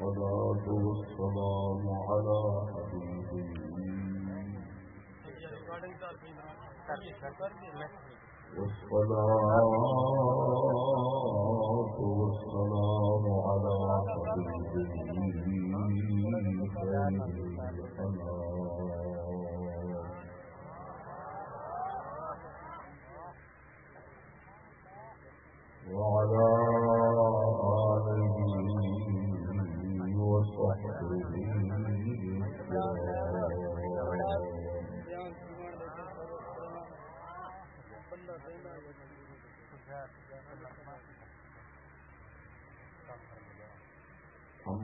والصلاة والسلام على حبيبه والصلاة والسلام على حبيبه خير الأنام وعلى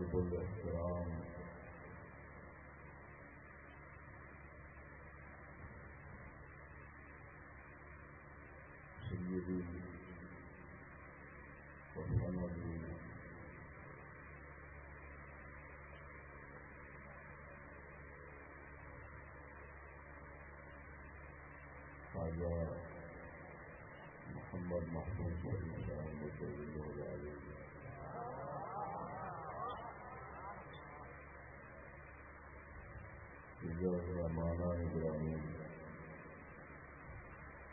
واجب الاحترام سیدی وسندی خواجہ محمد محمود شریف صاحب مجھے ہو مانا ابراہیم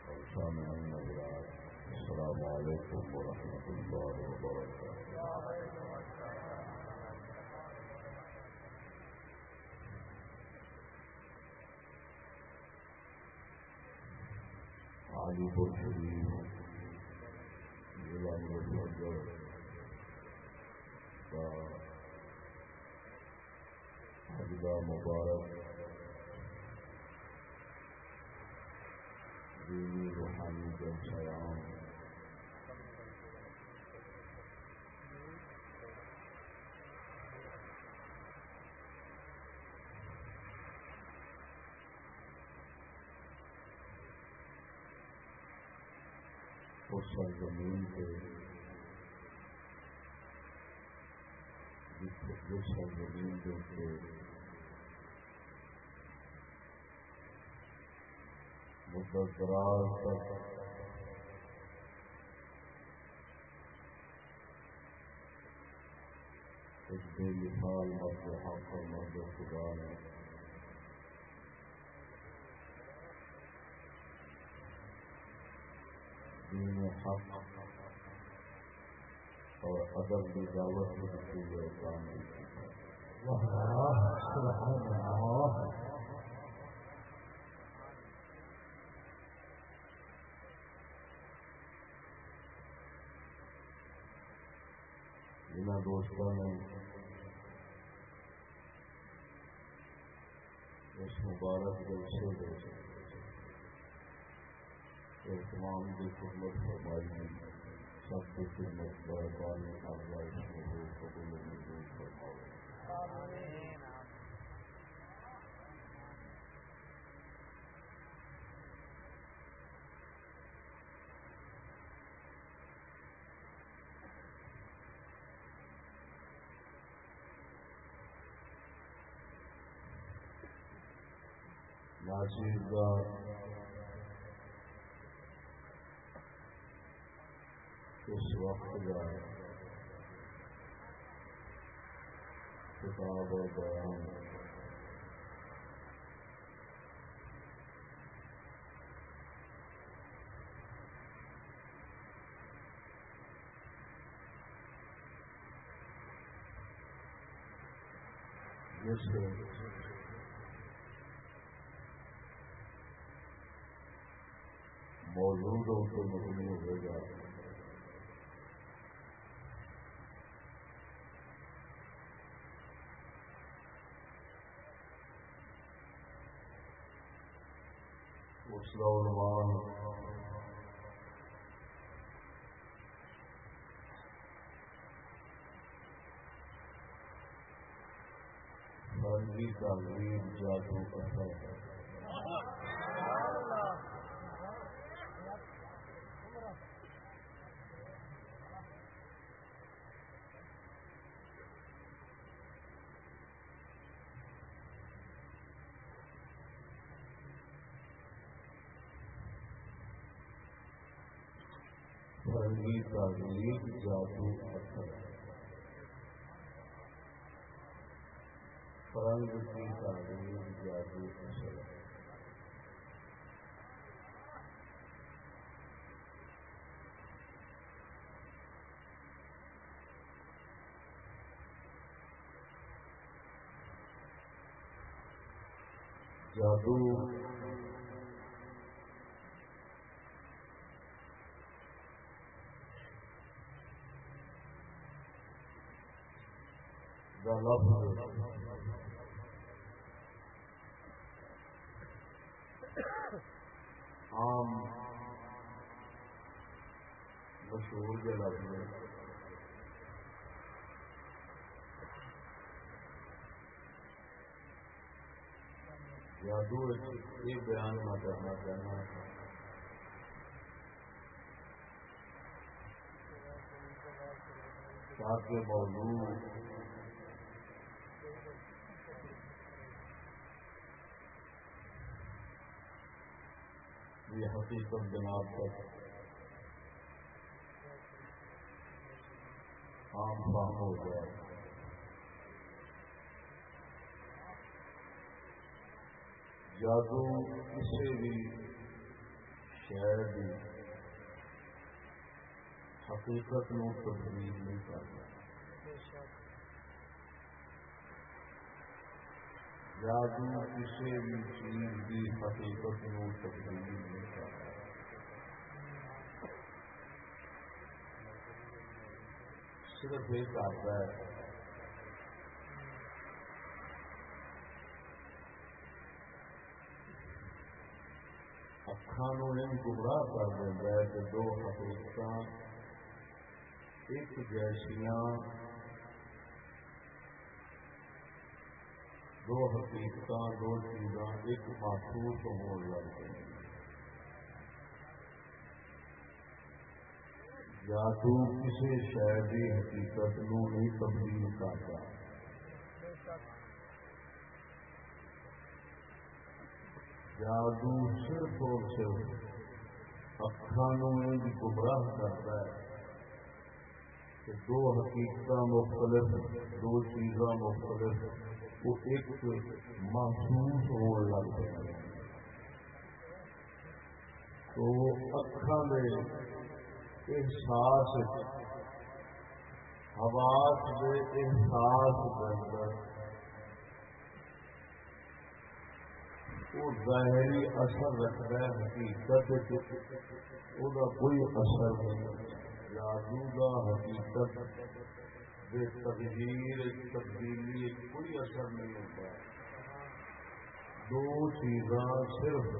اور سامعین حضرات السلام علیکم ورحمۃ اللہ وبرکاتہ علی پور شریف ضلع مظفر کا حجدہ مبارک دینی روحانی جب سلام اس سرزمین پہ جس جس سرزمین کے مدت تک ایک بے مثال مرد حق اور مرد خدا نے دین حق اور ادب کی دعوت کی کام سبحان اللہ جنہ دوستوں نے اس مبارک جلسے میں اہتمام کی خدمت فرمائی ہے۔ سب کی خدمت پر پانی اللہ اس کو قبول مزید فرماؤ ناصر کا اس وقت کا کتاب اور بیان جس موجود ہو تو مبنی گا اس کا عنوان فرضی تعلیم جادو اثر فرنگی تعلیم جادو اثر فرنگ کی تعلیم جادو اثر جادو کا لفظ عام مشہور کے لفظ میں جادو یہ بیان میں کرنا چاہنا تاکہ موضوع یہ حقیقت جناب تک عام فام ہو جائے۔ جادو کسی بھی شہر کی حقیقت نو تبدیل نہیں کرتا۔ جادو کسی بھی چیز کی حقیقت نو تبدیل نہیں کرتا صرف یہ کرتا ہے۔ اکھان گمراہ کر دینا ہے کہ دو حقیقت ایک جیسیاں دو حقیقت دو چیزاں ایک محسوس ہونے لگ گئی جادو کسی شہر کی حقیقت نو نہیں تبدیل کرتا۔ جادو صرف اور صرف اکھان گمراہ کرتا ہے کہ دو حقیقت مختلف دو چیزاں مختلف وہ ایک محسوس ہونے لگ پہ تو اکھان میں احساس حواس دے احساس اندر وہ ظاہری اثر رکھتا ہے، حقیقت وہ کوئی اثر نہیں جادو کا حقیقت بے تغیر تبدیلی کوئی اثر نہیں ہوتا۔ دو چیزاں صرف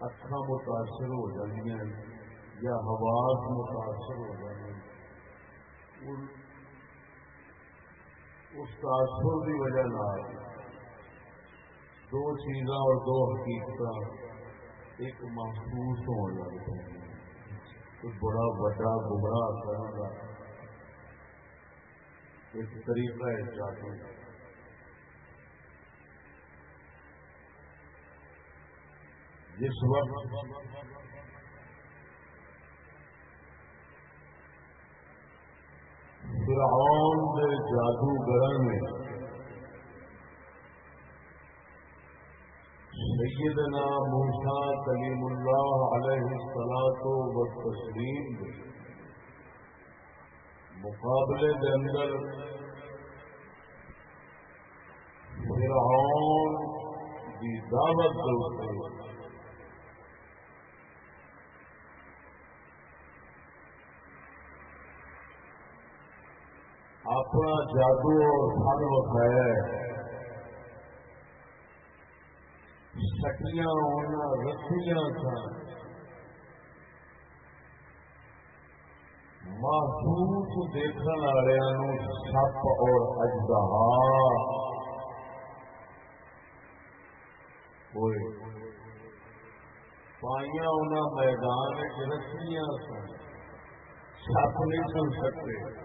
اکھا متاثر ہو جاتی یا حواس متاثر ہو جاتی اس تاثر کی وجہ دو چیزاں اور دو حقیقت ایک محسوس ہو جاتی ہیں بڑا بڑا گمراہ کرنے کا ایک طریقہ ہے جادو جس وقت فرعون دے جادوگر میں سیدنا موسا کلیم اللہ علیہ السلاط و تسلیم مقابلے کے اندر فرعون کی دعوت دوستے اپنا جادو اور فن وکھایا سکیاں ہونا، رسیاں سن۔ محسوس دیکھنے والوں سپ اور اجدہ ہوئے پائیا انہوں میدان رسیاں سن۔ سپ نہیں سن سکتے۔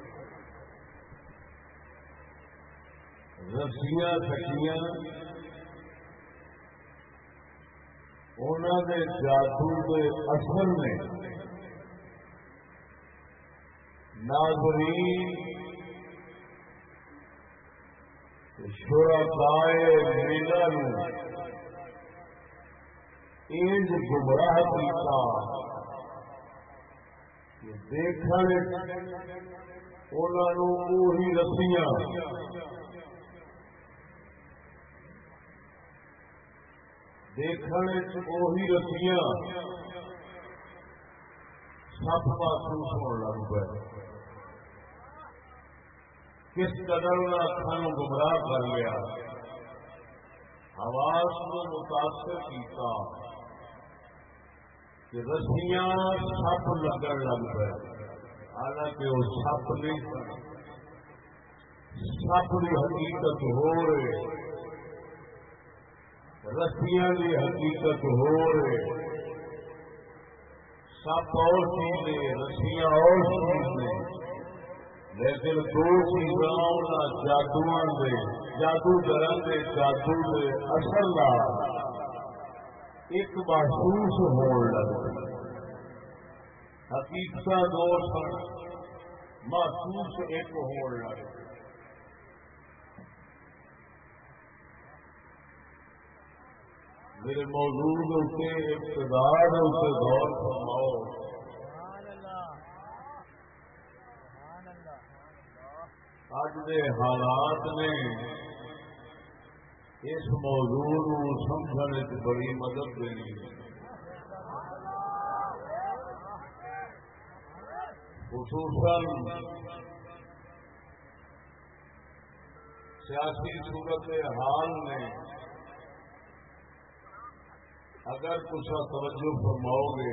رسیاں سکیاں۔ انہوں نے جادو کے اثر میں ناظرین، شرکائے میلا انج گمراہ کیتا دیکھنے انہوں رسیاں۔ دیکھنے وہی رسیاں۔ سب محسوس ہونے لگ پہ کس قدر نے اکھان گمراہ کر لیا آواز کو متاثر کیتا کہ رسیاں سپ لگن لگ پہ حالانکہ وہ سپ نہیں سپ کی حقیقت ہو رہے۔ رسیاں کی حقیقت ہو رہے۔ سب اور چیزیں، رسیاں اور چیزیں۔ لیکن دو چیزاں جادو دے جادو گرن دے، جادو دے اصل کا ایک محسوس ہو لگ حقیقت دو سن محسوس ایک ہو لگ میرے موجود ہوتے اقتدار ہوتے دور فرماؤ اج کے حالات نے اس موضوع سمجھنے کی بڑی مدد دینی خصوصاً سیاسی صورت حال میں اگر کچھ توجہ فرماؤ گے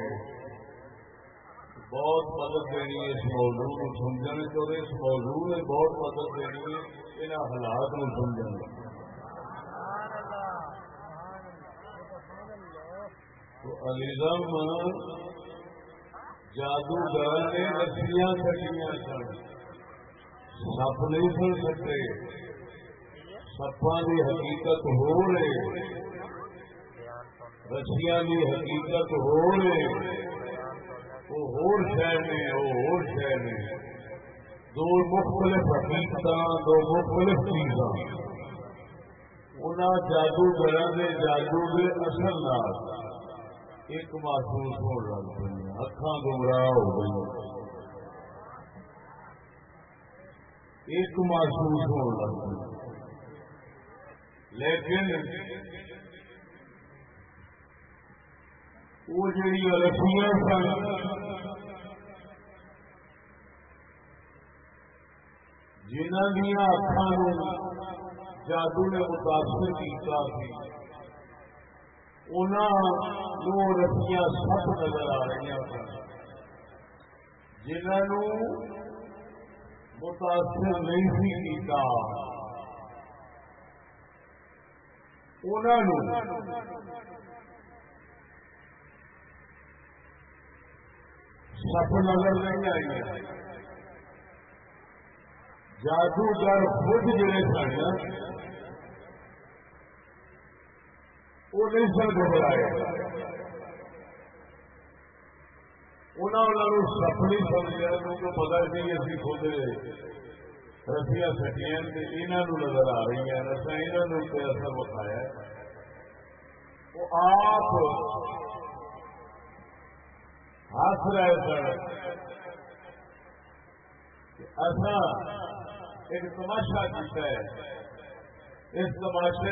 بہت مدد دینی ہے اس موضوع کو سمجھنے تو اس موضوع نے بہت مدد دینی ہے ان حالات کو سمجھنے تو علیزم جادوگر نے رسیاں کٹیاں سن۔ سپ نہیں سن سکتے۔ سپا کی حقیقت ہو رہے رسیاں کی حقیقت ہو وہ ہور شہر نے، وہ ہور شہر نے۔ دو مختلف حقیقت دو مختلف چیزاں۔ ان جادوگر کے جادو کے اثر نال ایک محسوس ہو لگ پہ اکھان گمراہ ہو گئی ایک محسوس ہو لگ پہ لیکن وہ جڑی رسیاں سن جنہ دیا اکھان جادو نے متاثر کیا انہوں رسیاں سب نظر آ رہی ہیں جنہوں متاثر نہیں سی کیتا سپ نظر نہیں آئی۔ جادوگر خود جڑے سن وہ نہیں سن گھبرائے انہوں سپ نہیں سمجھا، کیونکہ پتا نہیں اسی خود رسیاں سٹیاں یہاں نظر آ رہی ہیں اصل یہاں اثر بتایا وہ آپ ہس رہے سن اصا ایک تماشا کیا ہے۔ اس تماشے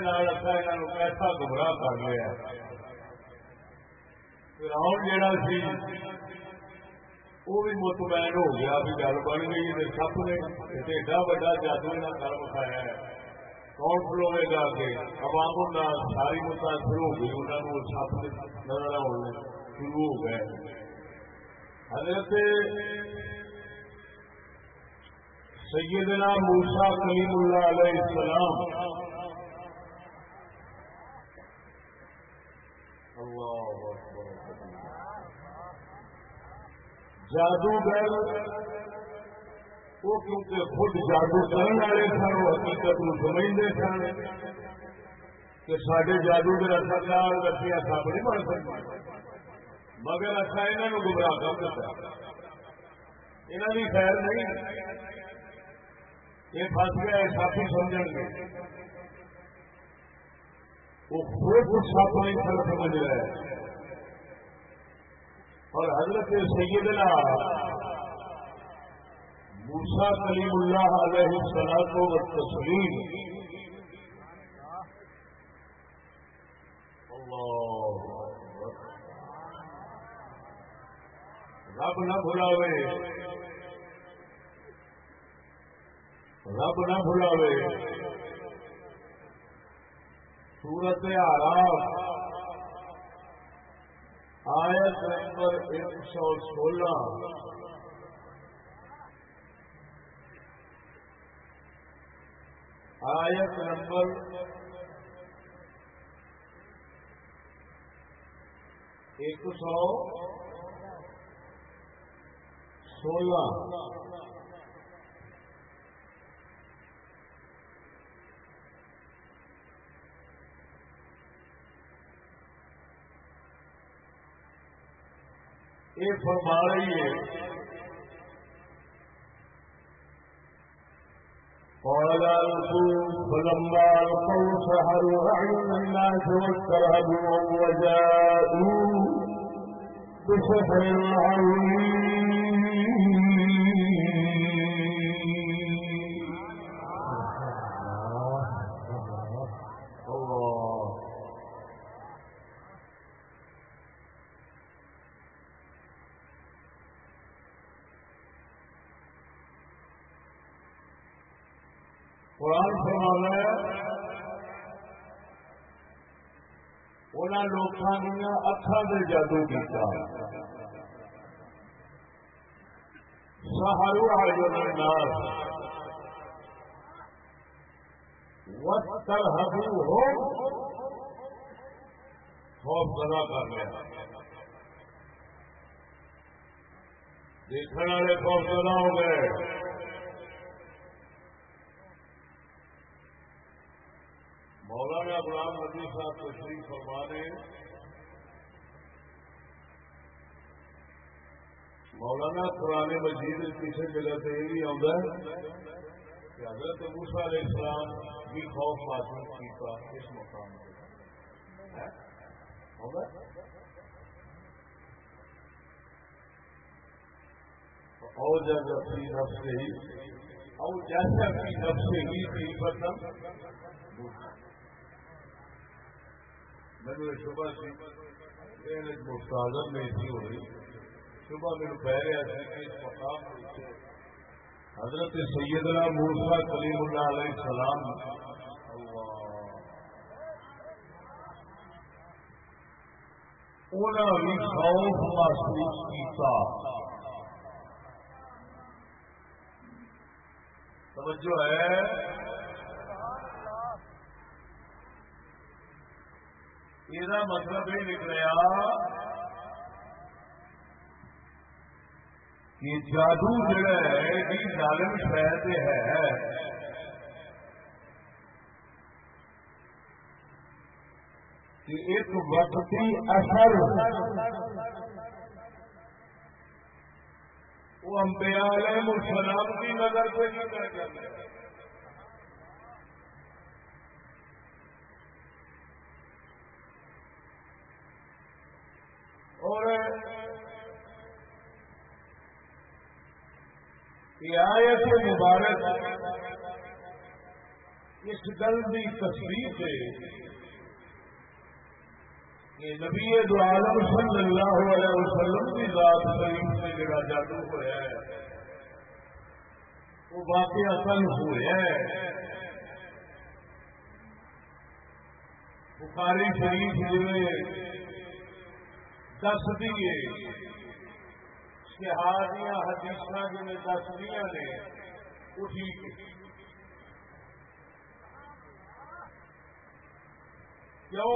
ایسا گمراہ کر لیا فرعون جڑا سی وہ بھی مطمئن ہو گیا بھی گل بن گئی سب نے ایڈا وا جادو کا کر بکھایا ہے۔ کون کھلوے گا کہ عوام الناس ساری متاثر ہو گئی انہوں نے سپ نظر آنے شروع ہو گئے۔ حضرت سیدنا موسا کلیم اللہ علیہ السلام. جادوگر وہ کیونکہ خود جادو کرنے والے سن وہ حقیقت سمجھتے سن کہ سارے جادوگر اثردار رسیاں سب نہیں بن سکتے مگر اچھا یہاں گمراہ کر دیتا۔ یہاں کی خیر نہیں۔ یہ فس گیا ساتھی سمجھ گے۔ وہ خود ساتھ نہیں سر سمجھ رہا ہے اور حضرت سیدنا موسا کلیم اللہ علیہ السلام و تسلیم رب نہ بلاوے رب نہ بلاوے سورت آرام آیت نمبر ایک سو سولہ۔ آیت نمبر ایک سو سولہ۔ یہ فرما رہی ہے۔ قال ألقوا فلما ألقوا سحروا أعين الناس واسترهبوا وجاءوا بسحر عظيم قرآن فرما ان لوگوں دیا اکھان سے جادو کیا سہارو آج وقت ہو خوف زدہ کر لیا۔ دیکھنے والے خوف زدہ ہو گئے۔ امام مدنی صاحب تشریف فرما رہے ہیں۔ مولانا پرانے مجید کسی جگہ سے یہ بھی آتا ہے کہ حضرت موسا علیہ السلام بھی خوف محسوس کیا اس مقام پہ۔ اور جب اپنی نفس سے ہی اور جیسے اپنی نفس سے ہی پتم ختم میرے شبہ سی مستاظر میں تھی ہوئی صبح میرے پہلے ایسے مقام حضرت سیدنا موسا کلیم اللہ علیہ السلام۔ انہوں نے خوف محسوس کیا توجہ ہے۔ یہ مطلب یہ نکلیا کہ جادو جڑا ہے یہ ظالم شہر ہے کہ ایک وقتی اثر وہ امبیا علیہ السلام کی نظر سے نہیں کر کرتے اور یہ آیت مبارک اس گل کی تصویر سے کہ نبی دو عالم صلی اللہ علیہ وسلم کی ذات شریف سے جڑا جادو ہوا ہے، وہ واقع اصل ہوا ہے۔ بخاری شریف جی دس دیے شہادیاں حدیث جی دس دیا نے، وہ ٹھیک کیوں؟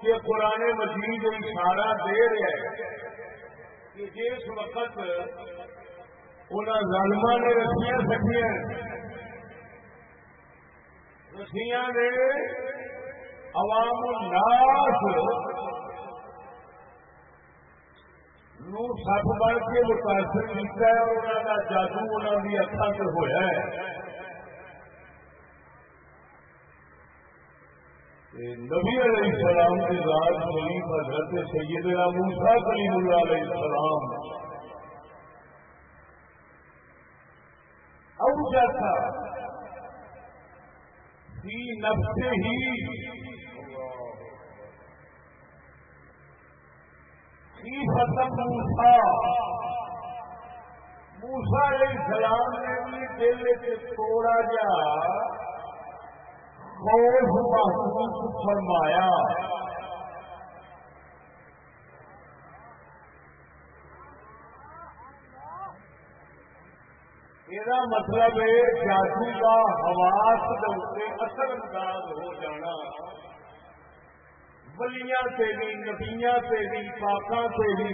کہ قرآن مجید اشارہ دے رہے ہیں کہ جس وقت ان ظالم نے رسیاں سکھیاں رسیاں نے عوام الناس نو سب بڑھ کے متاثر کیا ہے انہوں کا جادو انہوں کی اکھان سے ہوا ہے نبی علیہ السلام کی ذات شریف حضرت سیدنا موسا کلیم اللہ علیہ السلام اب کیا تھا نفس ہی فی ختم موسا موسا علیہ السلام نے بھی دل سے توڑا جا خوف محسوس فرمایا۔ یہ مطلب ہے جادو کا حواس اثر انداز ہو جانا۔ بلیاں سے بھی نبیاں سے بھی پاکا سے بھی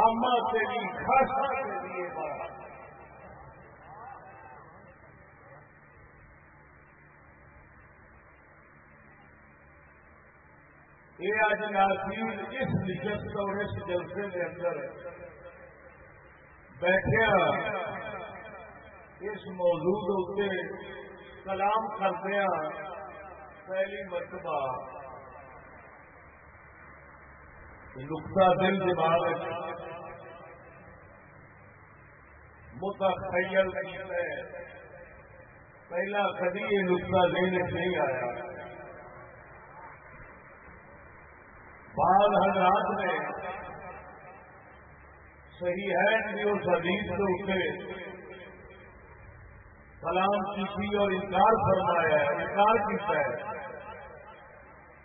آما سے بھی خاصا سے بھی یہ بات۔ یہ آج ناظرین اس نجت اور اس جلسے کے اندر بیٹھے اس موضوع اتنے کلام کردیا پہلی مرتبہ نقطہ دل دماغ متخیل پہلا کبھی یہ نقطہ دل نہیں آیا۔ بعض حضرات نے صحیح ہے کہ اس حدیث کے اتنے سلام کی اور انکار فرمایا ہے، انکار کیا ہے۔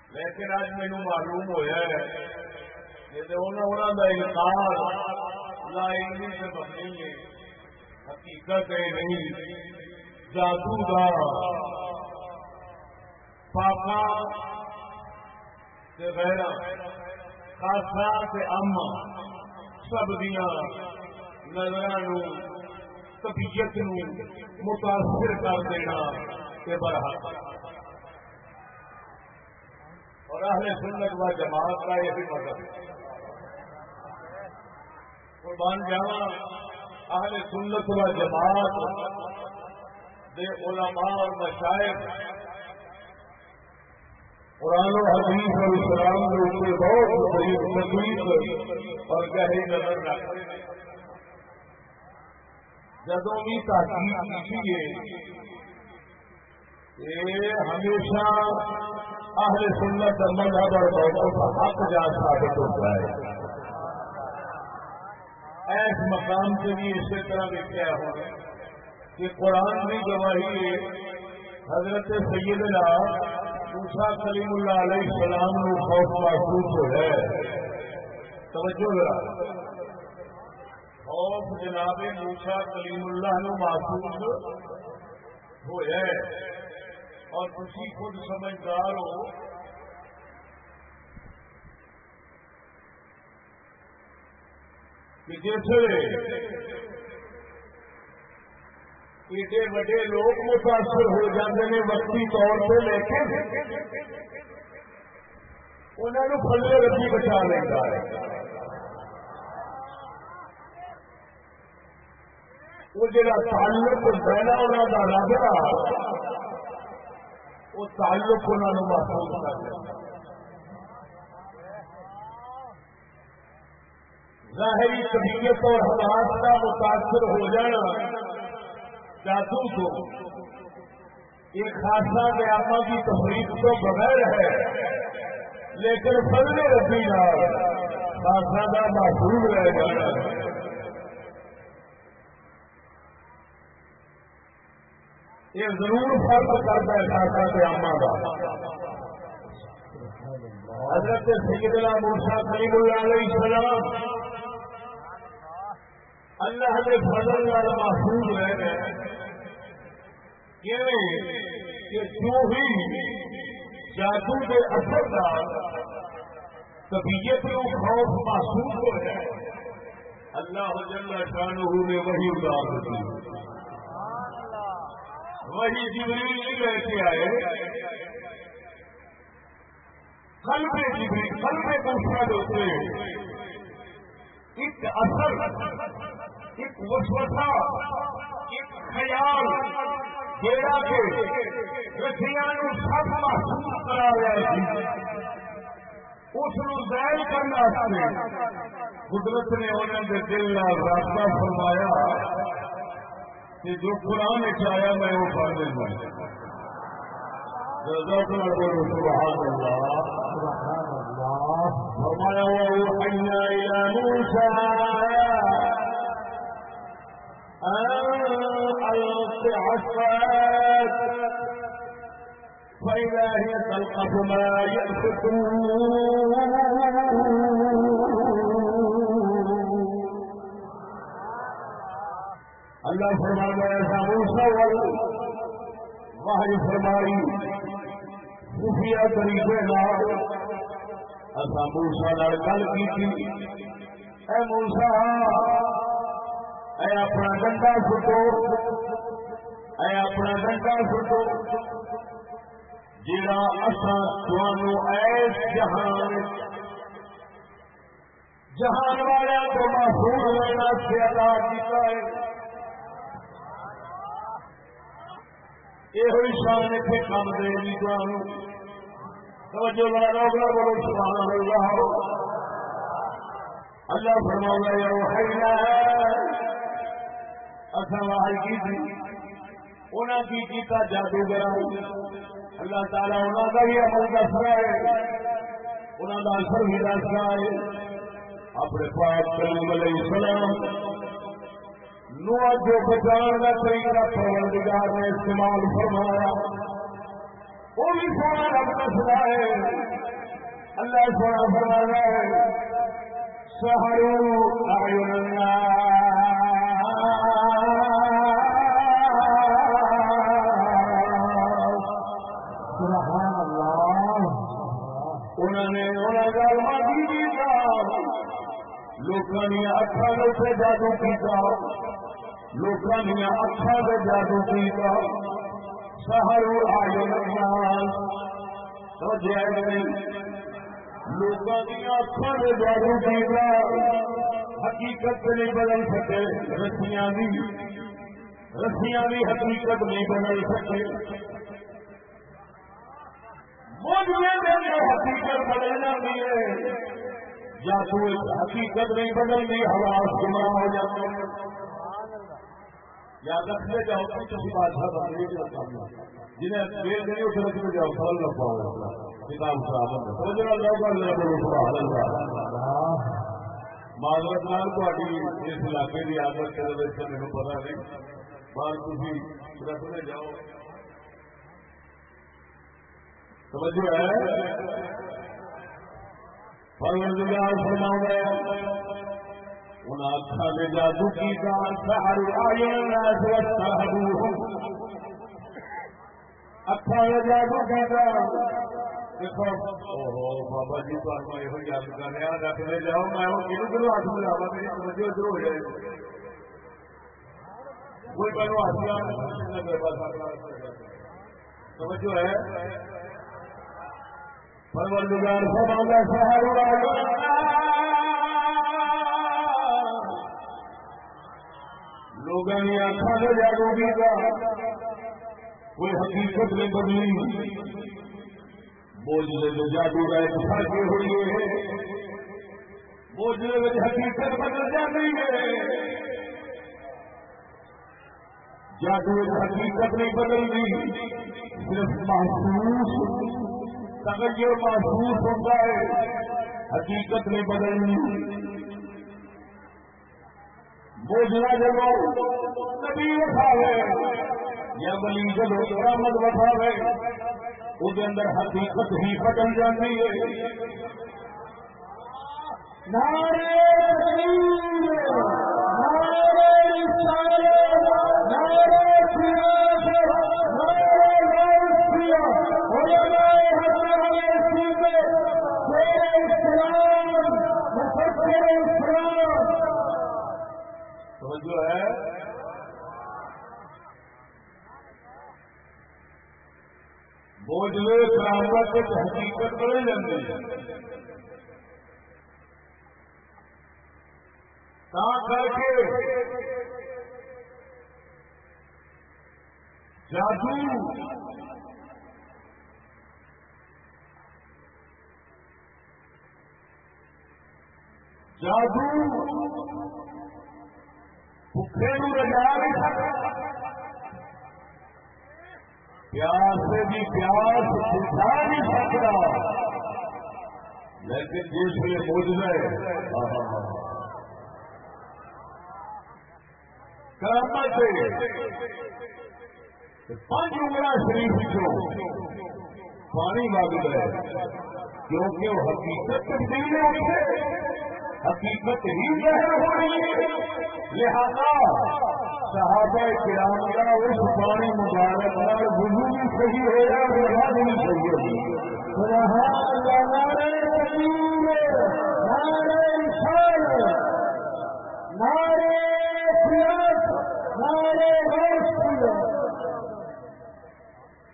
لیکن آج مینو معلوم ہوا ہے۔ انہوں کا انکار لا علمی سے بننی ہے حقیقت ہے نہیں جادو کا پاپا خاصا ام سب دیا نظر طبیعت متاثر کر دینا یہ بڑا اور اہل سنت و جماعت کا یہ بھی مطلب ہے۔ قربان جانا اہل سنت و جماعت دے علماء اور مشاعر قرآن و حدیث اور اسلام کے اوپر بہت بڑی تکلیف اور گہری نظر رکھتے ہیں۔ جدوں بھی تحقیق کی ہمیشہ اہل سنت مذہب اور موقف حق جا ثابت ہوتا ہے۔ ایس مقام سے بھی اسی طرح دیکھا ہو کہ قرآن کی گواہی ہے۔ حضرت سیدنا موسا کلیم اللہ علیہ السلام نو خوف محسوس ہو ہے۔ توجہ ذرا۔ خوف جناب موسا کلیم اللہ نو محسوس ہو ہے۔ اور تھی خود سمجھدار ہو کہ جیسے ایڈے وڈے لوگ متاثر ہو جاتے ہیں وقتی طور پہ لے کے انہوں پلے رکھی بچا لیتا ہے وہ جا تعلق پہلا انہوں کا رب رہا وہ تعلق انہوں نے محسوس کر دیا ظاہری طبیعت اور حالات کا متاثر ہو جانا جادو کو ایک خاصا قیامہ کی تفریح تو بغیر ہے، لیکن فضل رسی نال خاصا کا محسوس رہ جانا۔ یہ ضرور فرق کرتا ہے خاصا قیامہ کا حضرت سیدنا موسا کریم اللہ علیہ السلام اللہ کے فضل والا محفوظ رہ گئے۔ کہ جو بھی جادو کے اثر کا طبیعت کو خوف محسوس ہو جائے اللہ جل شاہ نے وہی ادار دی۔ وہی جبریل لے کے آئے۔ کل پہ جبریل کل پہ دوسرا ہوتے ایک اثر۔ ایک وسوسا ایک خیال جیڑا کے رسیاں سب محسوس کرا رہا ہے۔ اس ظاہر کرنے قدرت نے انہوں نے دل کا رابطہ فرمایا کہ جو قرآن چاہیا میں وہ پڑھ دوں سبحان اللہ سبحان اللہ۔ فرمایا، وأوحينا إلى موسى ألق عصاك فإذا هي تلقف ما يأفكون اللہ فرمانا ایسا موسا وحی فرمائی خفیہ طریقے نال اصا موسا گل کی اے موسا اے اپنا ڈنڈا سٹو اے اپنا ڈنڈا سٹو جا اصا ایس جہان جہان والے کو محفوظ ہونا سے ادا کیا ہے یہ شان اتنے کام دے گی توجہ بڑا لوگ بولو، سبحان اللہ۔ اللہ فرما گیا اصل واحد کی تھی؟ انہیں کی کیتا جادوگر اللہ تعالیٰ انہوں کا بھی عمل دس رہا ہے۔ انہوں کا اثر بھی دس رہا ہے۔ اپنے پاک کریم علیہ السلام نو جو بچان کا طریقہ پروردگار نے استعمال فرمایا، وہ بھی سونا رب دستا ہے۔ اللہ سونا فرمانا ہے سہرو سبحان انہوں نے لوگوں نے اکھان سے جادو کیا لوگوں نے اکھان سے جادو کیا سہر آئے لوگوں کی اکھان سے جادو کیا حقیقت نہیں بدل سکے، رسیاں بھی رسیاں بھی حقیقت نہیں بدل سکے۔ حقیقت بدلنا بھی ہے، یا تو حقیقت نہیں بدلتی ہوا گمراہ ہو جاتے ہیں یا رکھنے جاؤ تو کسی بادشاہ بننے کے کام جنہیں دیر نہیں اسے رکھنے جاؤ فل نہ پاؤ کتاب صاحب سمجھ رہا اللہ معذرت نال تاری اس علاقے کی آدت کے میرے پتا نہیں۔ باہر تھی رکھنے جاؤ۔ سمجھو ہے؟ پروردگار فرماؤں گا ان آخا نے جادو کی دان سہر آئے ناس اکھا نے جادو کی دان دیکھو بابا جی تمہیں یہ یاد کرنے رکھنے جاؤ، میں ہوں کھلو کلو ہاتھ ملاوا میری توجہ ادھر ہو جائے۔ کوئی پہلو ہاتھ توجہ جی۔ ہے؟ پروردگار فرماؤں گا سہر لوگوں نے آخا نے جاگو کا کوئی حقیقت نہیں بدلی۔ موجودے میں جادو کا ایک فرق ہوئی ہے۔ موجودے میں حقیقت بدل جاتی ہے۔ جادو ایک حقیقت نہیں بدل بدلتی۔ صرف محسوس تغیر محسوس ہوتا ہے حقیقت نہیں بدلنی موجنا جب نبی وفاوے یا بلی جب رحمت وفاوے وہ اندر حقیقت ہی بدل جاتی ہے۔ نارے جو ہے بوجھلے کرامت حقیقت بدل جاتی ہے کر کے جادو۔ جادو۔ پیاس سے بھی پیاس بچا نہیں سکتا لیکن جس میں بوجھ گئے کرامت پانچ انگلا شریف چو پانی مانگ گئے کیونکہ وہ حقیقت تبدیل ہوتے حقیقت ہی ظاہر ہو رہی ہے لہذا صحابہ کرام کا اس پانی مبارک کا وضو بھی صحیح ہو رہا ہے نماز بھی صحیح ہو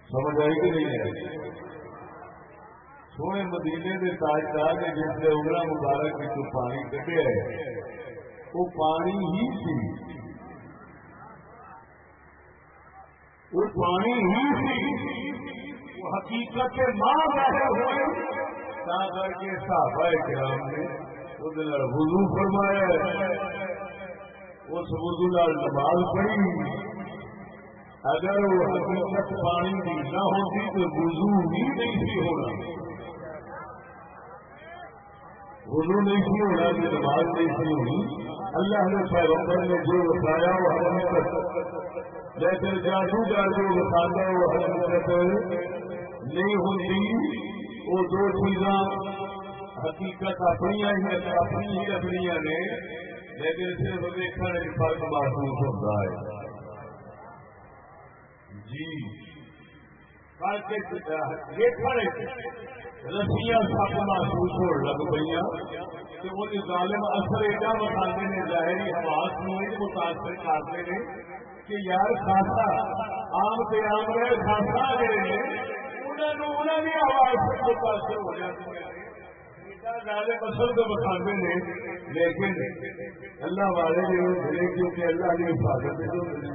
سمجھ آئی کہ نہیں ہے سونے مدینے کے تاجدار نے جس سے اگلا مبارک جو پانی کٹیا ہے وہ پانی ہی سی۔ وہ پانی ہی سی۔ وہ حقیقت کے ماں بیٹھے ہوئے کر کے صحابہ کرام نے وہ وضو فرمایا۔ اس وضو لال نماز پڑھی۔ اگر وہ حقیقت پانی کی نہ ہوتی تو وضو ہی نہیں سی ہونا۔ وضو نہیں سی ہونا کی نماز نہیں سی ہونی اللہ نے پیغمبر نے جو بتایا، وہ حقیقت جیسے جادوگر جو بتاتا وہ حقیقت نہیں ہوتی۔ وہ دو چیزاں حقیقت اپنی ہی اپنی ہی اپنی نے لیکن صرف دیکھنے میں فرق محسوس ہوتا ہے۔ جی۔ دیکھنے رسیاں سب محسوس ہو لگ پہ وہ ظالم اثر ایڈا بتاتے ہیں، ظاہری حواس میں متاثر کرتے ہیں کہ یار خاصا آم سے آم رہے خاصا گئے انہوں نے آواز سے متاثر ہو جاتی ہے پسند بتاتے ہیں، لیکن اللہ والے جو ملے کیونکہ اللہ کی حفاظت جو ملے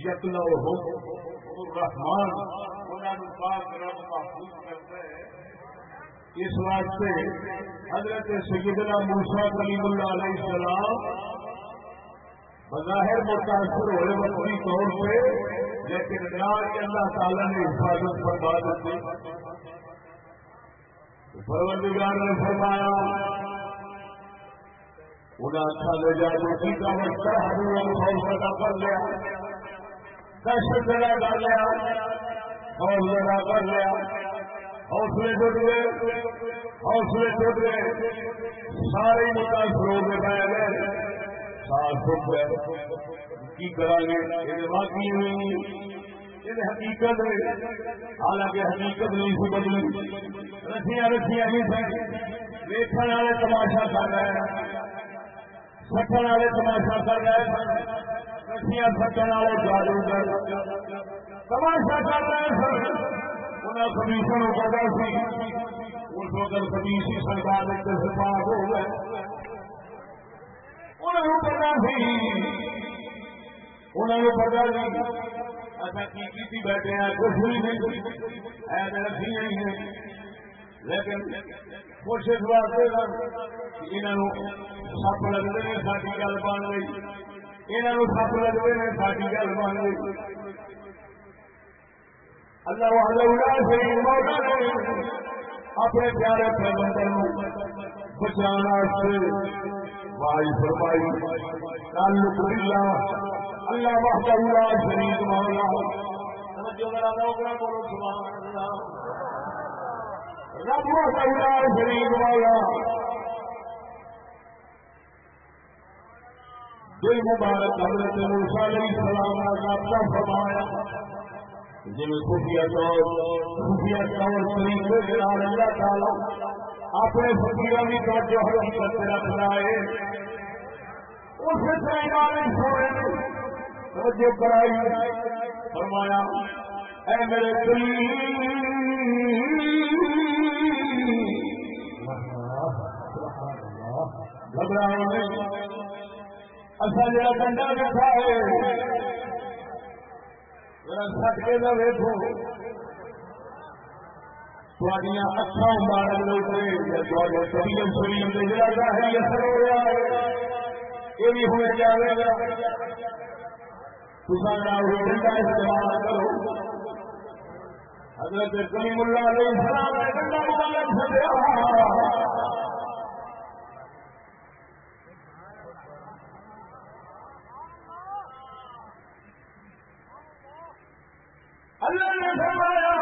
یتنا ہو رحمان انہوں پاک رب محفوظ کرتا ہے۔ اس واسطے حضرت سیدنا موسا کلیم اللہ علیہ السلام بظاہر متاثر ہوئے وقتی طور پہ، لیکن نار کے اللہ تعالیٰ نے حفاظت فرما دیتی پروردگار نے فرمایا انہیں اچھا لے جائے اسی کا مسئلہ ہر حوصلہ کر لیا۔ دہشت جگہ کر لیا حوصلہ کر لیا۔ حوصلے ٹوٹ گئے، حوصلے ٹوٹ گئے سارے متاثر ہو کے پہ گئے سال ٹوٹ گئے کی کرا گے واقعی ہوئی حقیقت حالانکہ حقیقت نہیں سی بدلی۔ رسیاں رسیاں بھی سن ویکن والے تماشا کر رہے ہیں سکن والے تماشا کر رہے سن رسیاں سکن والے جادو کر تماشا کر رہے سن انہیں کمیشن پتا سی۔ اس وقت کمیشن سرکار ہو گئے انہوں پتا سی۔ انہوں پتا سی۔ اچھا کی بیٹھے ہیں؟ کچھ بھی نہیں رکھی نہیں ہے۔ لیکن کچھ اس واسطے انہوں سپ لگتے ہیں ساری گل بن گئی۔ انہوں سپ لگتے ہیں ساری گل بن گئی۔ اللہ اللہ سے اپنے پیارے پیغمبر بچانا بھائی فرمائی، تعلق باللہ۔ اللہ وحدہ لا شریک مولا۔ رب وحدہ لا شریک مولا۔ دل مبارک حضرت موسیٰ علیہ السلام کا فرمایا جن خفیہ طور خفیہ طور طریقے کے اللہ تعالی اپنے فکیروں کی توجہ حقیقت رکھ رہا ہے اس سونے توجہ کرائی فرمایا اے میرے دل گھبراؤ اصل جا ڈنڈا بیٹھا ہے سٹ کے نہ اچھا مبارک شریم شریم ظاہری اثر ہو رہا ہے، یہ بھی ہونے جائے گا۔ استعمال کرو۔ حضرت اللہ علیہ السلام نے اللہ نے فرمایا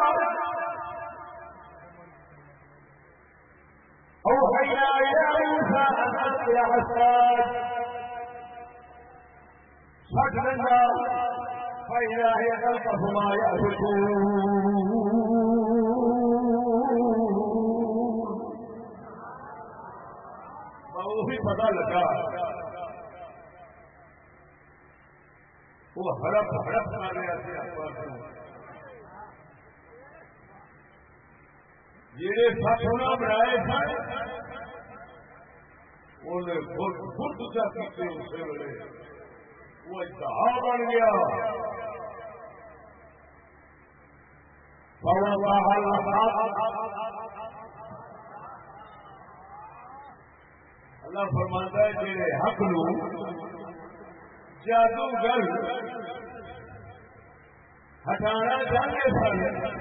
أوحينا إلى موسى أن ألقي عصاك فاجعلنا فإذا هي تلقف ما يأفكون وہی پتا لگا وہ ہڑپ ہڑپ کر رہا تھا جڑے سپنا بنائے سن خود کیا کیتے اسی ویلے وہ اشتہا بن گیا۔ اللہ فرماتا ہے جڑے حق نو جادوگر ہٹانا چاہتے سن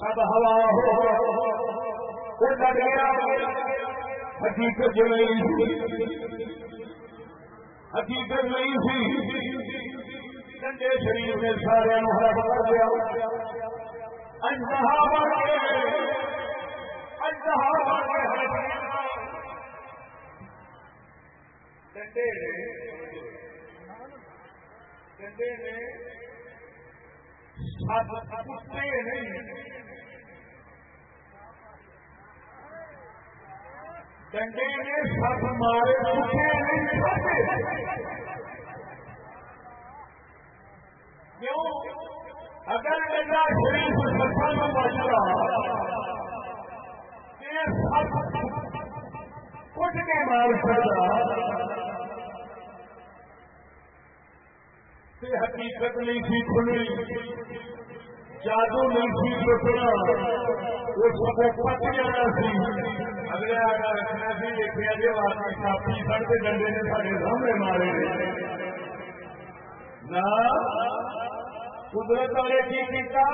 سب ہوا حقیقت نہیں حقیقت نہیں سی۔ ٹھنڈے شریر نے سارے ہرپ کر دیا۔ انتہا بن گئے انتہا بن گئے ٹھنڈے نے ڈنڈے نے سب مارے کیوں؟ اگر ڈنڈا شریف سفر میں بچ رہا۔ سب کچھ کے مار سکتا۔ سے حقیقت نہیں تھی کھلی، جادو نہیں سی سوچنا اس کو پت جانا سی۔ اگلے آگا رکھنا سی دیکھا جی واقعی کافی سڑک ڈنڈے نے سارے سامنے مارے۔ نہ قدرت والے کی کیتا؟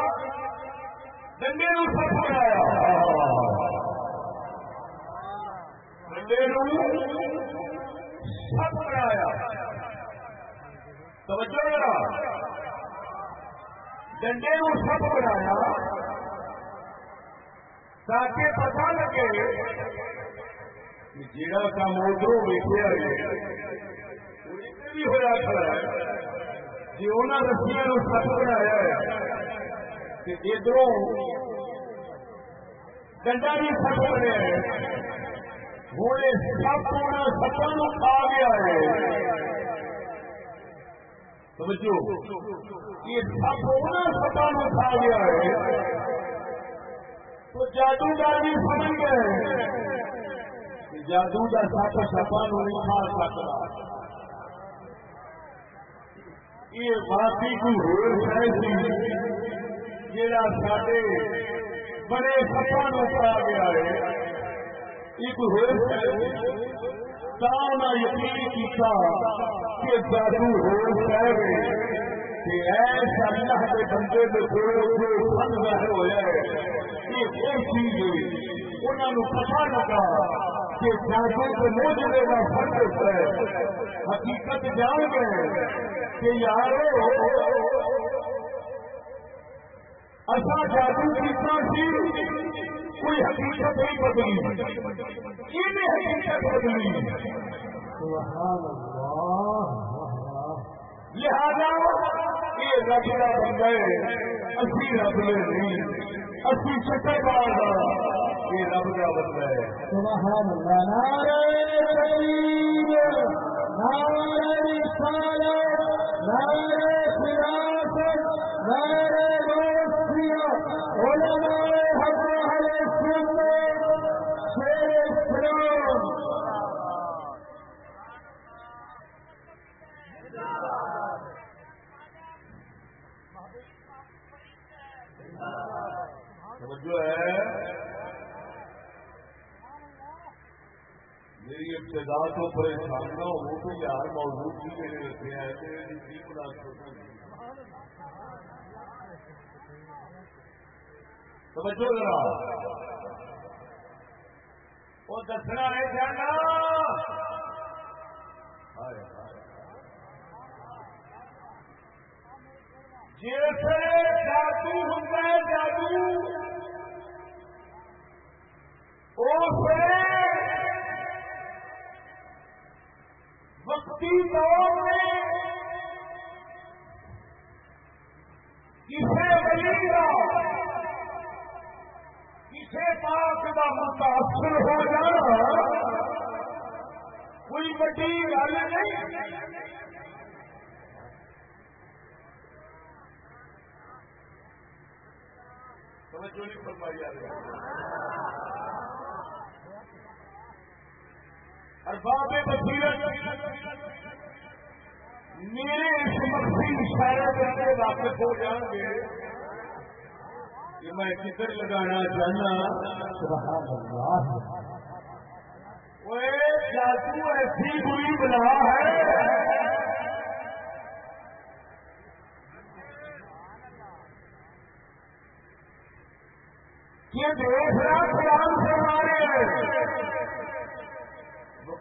ڈنڈے نو سب بنایا ڈنڈے نو سب بنایا توجہ ڈنڈے نو سب بنایا تاکہ پتا لگے جا کام ادھر ویچیا بھی ہوا کھڑا ہے جی انہوں رسیاں سب بنایا ہے ادھر ڈنڈا بھی سب بنیا ہے۔ ہوں سب سپا کھا گیا ہے۔ سمجھو؟ یہ سب سپا میں کھا گیا ہے۔ تو جادوگر بھی سمجھ گئے جادو کا سپ سپا نہیں کھا سکتا یہ باقی کوئی ہو جا سڈے بڑے سپا نو کھا گیا ہے۔ ایک ہو یقین کیا کہ جادو ہو ایسا اللہ کے بندے کے تھوڑے فن ظاہر ہوا ہے یہ وہ چیز انہوں نے پتا لگا کہ جادو کے موجودے کا فن ہوتا ہے۔ حقیقت جان گئے کہ یار اصا جادو کتنا سی۔ کوئی حقیقت نعرہ رسالت نعرہ خلافت نعرہ روشنیہ علماء جو ہے، میری ابتدا تو پریشان نہ ہو تو یار موجود بھی میرے رکھے ہیں سمجھو ذرا۔ وہ دسنا ہے، جانا۔ جیسے جادو ہوتا ہے، جادو۔ وقتی دور میں کسی ولی کا متاثر ہو جانا کوئی بڑی گل نہیں ارباب بصیرت میرے اس مخفی اشارے کے واپس ہو جان گے کہ میں کدھر لگانا چاہنا وہ جادو ایسی بری بنا ہے۔ یہ دوسرا قرآن فرمانے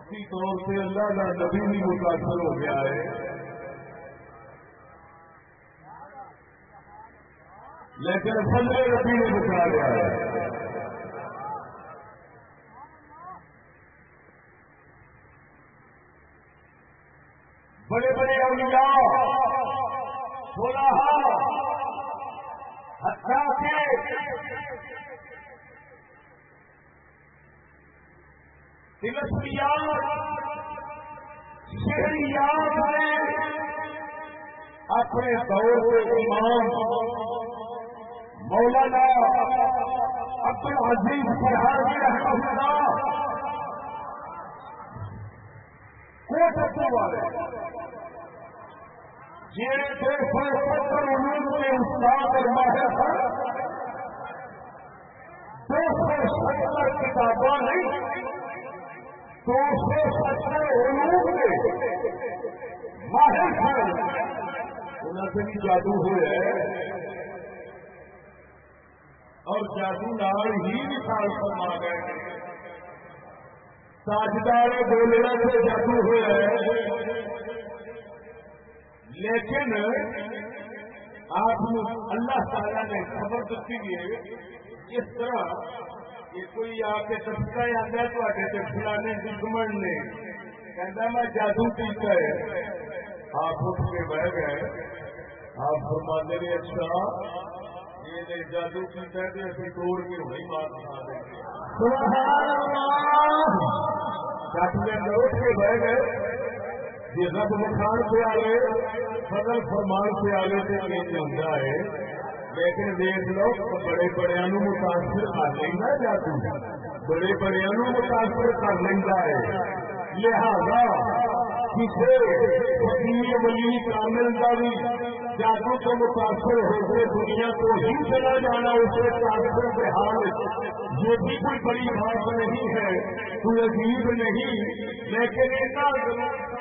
وقتی طور پہ اللہ کا نبی بھی متاثر ہو گیا ہے۔ لیکن سنجے نبی نے بتا لیا ہے۔ بڑے بڑے اولیاء سولہ شہریات نے اپنے دور کے امام مولانا عبد العزیز فرحانی رحمہ اللہ کوٹپور والے۔ یہ دو سو ستر علوم کے استاد اور ماہر ہیں دو سو ستر کتابیں نہیں دو سو ستر علوم کے ماہر ہیں انہوں سے بھی جادو ہوئے اور جادو نال ہی مثال فرما گئے تاجدار بولنا سے جادو ہوئے لیکن آپ اللہ تعالیٰ نے خبر دیتی ہے اس طرح کہ کوئی آ کے دستا آتا ہے تے فلانے دشمن نے۔ کہتا میں جادو پیتا ہے۔ آپ اٹھ کے بہ گئے۔ آپ فرماتے اچھا یہ جادو پیتا ہے تو اسی توڑ کے وہی بات بتا دیں گے۔ نے اٹھ کے بہ گئے۔ یہ رب مکان سے آئے فضل فرمان سے آگے سے نہیں ہوتا ہے۔ لیکن دیکھ لو بڑے بڑے متاثر کر لینا جادو بڑے بڑے متاثر کر لینا ہے۔ لہذا کسی وکیل ولی کامل کا بھی جادو کو متاثر ہو کے دنیا کو ہی چلا جانا اسے تاثر کے حال یہ بھی کوئی بڑی بات نہیں ہے۔ کوئی عجیب نہیں۔ لیکن ایسا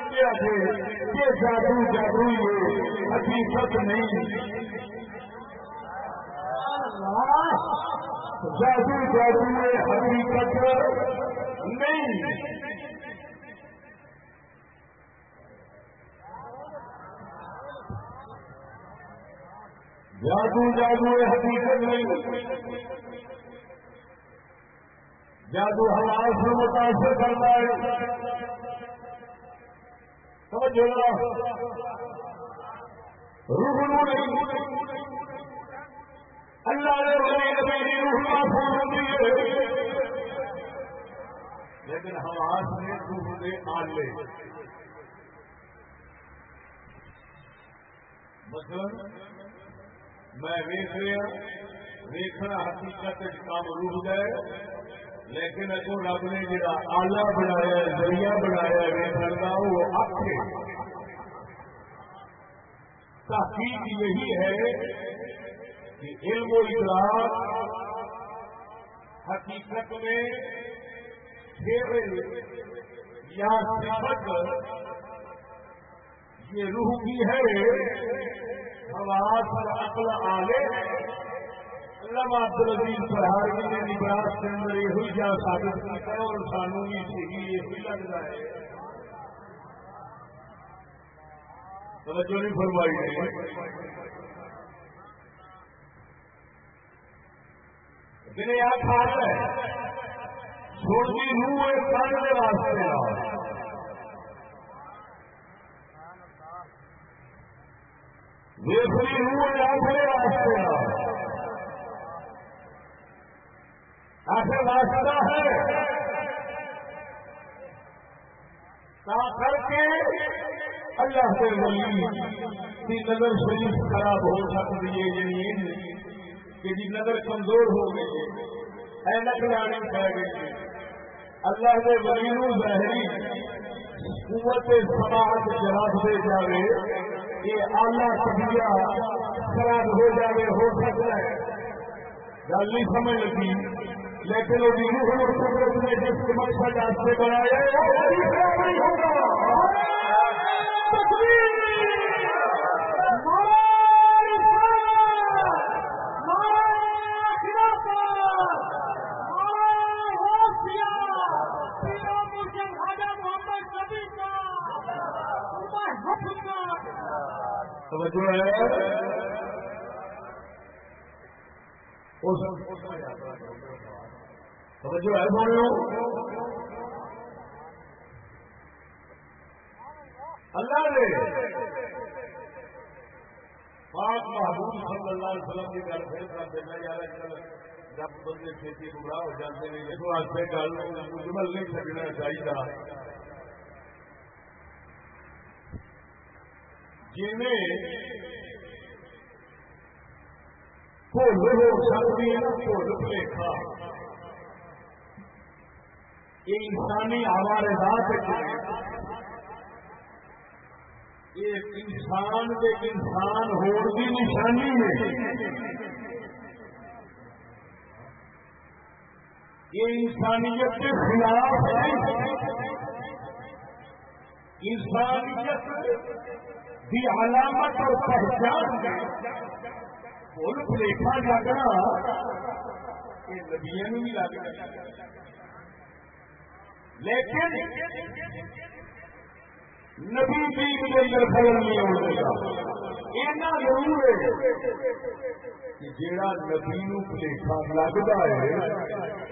کیا کہ جادو جادو یہ حقیقت نہیں۔ جادو جادو حقیقت نہیں جادو جادو حقیقت نہیں جادو ہمارے سے متاثر کرتا ہے سمجھو روح نہیں اللہ نے میری روح معصوم ہوتی لیکن ہم آج نے روح نے آن لے مثلاً میں ویخ رہا ویخنا حقیقت کام روح گئے لیکن اگو رب نے جڑا آلہ بنایا ذریعہ بنایا ویخن کا وہ اکھے تحقیق یہی ہے کہ علم و اطلاع حقیقت میں یا صفت یہ روح کی ہے، حواس اور عقل آگے علامہ عبد العزیز فرہاری جی نے نبراس کے اندر یہ ہوئی جا ثابت کیا اور سانو بھی صحیح یہ ہوئی لگ رہا ہے۔ توجہ نہیں فرمائی ہے لیکن یہ خیال ہے، چھوٹی روح ایک کام کے واسطے آؤ۔ دوسری روح آخر واسطے آخر واسطہ ہے۔ کر کے اللہ کے ولی کی نظر شریف خراب ہو سکتی ہے یعنی کہ جی نظر کمزور ہو گئی ہے۔ لانی پہ گئی اللہ کے ولی ظاہری قوت سماج جواب دے جائے یہ آلہ طبیع خراب ہو جائے ہو سکتا ہے۔ گل نہیں سمجھ لگی۔ لیکن وہ روح اور قدرت نے جس مقصد سے بنایا وہ خراب نہیں ہوگا۔ توجہ ہے؟ توجہ ہے بولو اللہ نے پاک محبوب صلی اللہ علیہ وسلم کی گل پھر کر دینا یار جب بندے کھیتی گمراہ ہو جاتے ہیں اس واسطے گل مجمل نہیں چکنا چاہیے۔ بھول ہو سکتی ہے نا بھول یہ انسانی ہمارے رات یہ انسان کے انسان ہونے کی نشانی ہے۔ یہ انسانیت کے خلاف انسانیت کی علامت اور پہچان بول بھلیکھا لگنا یہ نبیا بھی لگ لیکن نبی دین کے اندر خلل نہیں ہونے کا اینا ضرور ہے جیڑا نبی نو بلیکھا لگتا ہے،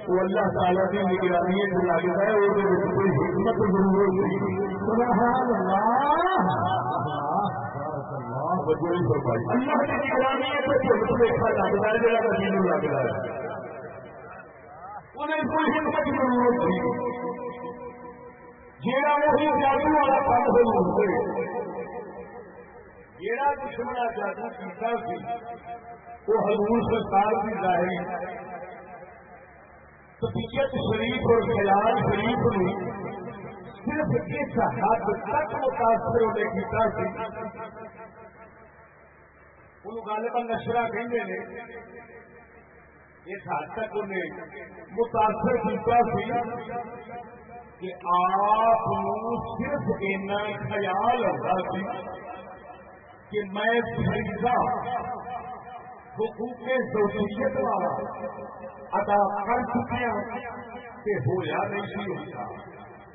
وہ اللہ تعالی کی نگرانی لگتا ہے، وہ حکمت ضرور ہوتی اللہ! کی نگرانی بلیکھا لگتا ہے لگتا ہے انہیں کوئی جیڑا وہی جادو والا کام ہو جیڑا جادو وہ حضور سرکار کی ظاہری طبیعت شریف اور خیال شریف نے صرف اس حد تک متاثر ہونے ان غالباً نشرا کہیں اس حد تک انہیں متاثر کیا کہ آپ صرف اتنا خیال ہوتا سی کہ میں خریدا حقوق زوجیت والا ادا کر چکے ہیں کہ ہوا نہیں سی ہوتا۔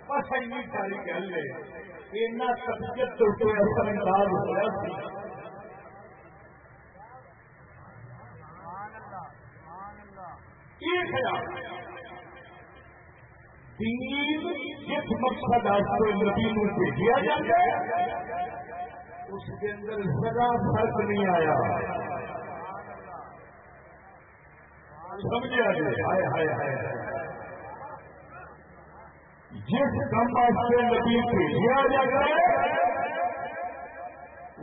بس این ساری گل ہے اینا طبیعت تو اثر انداز ہوا سی۔ یہ خیال دین جس مقصد نبی میں بھیجا جاتا ہے اس کے اندر ذرا فرق نہیں آیا سمجھا ہائے ہائے ہائے جس کم واسطے نبی بھیجا جاتا ہے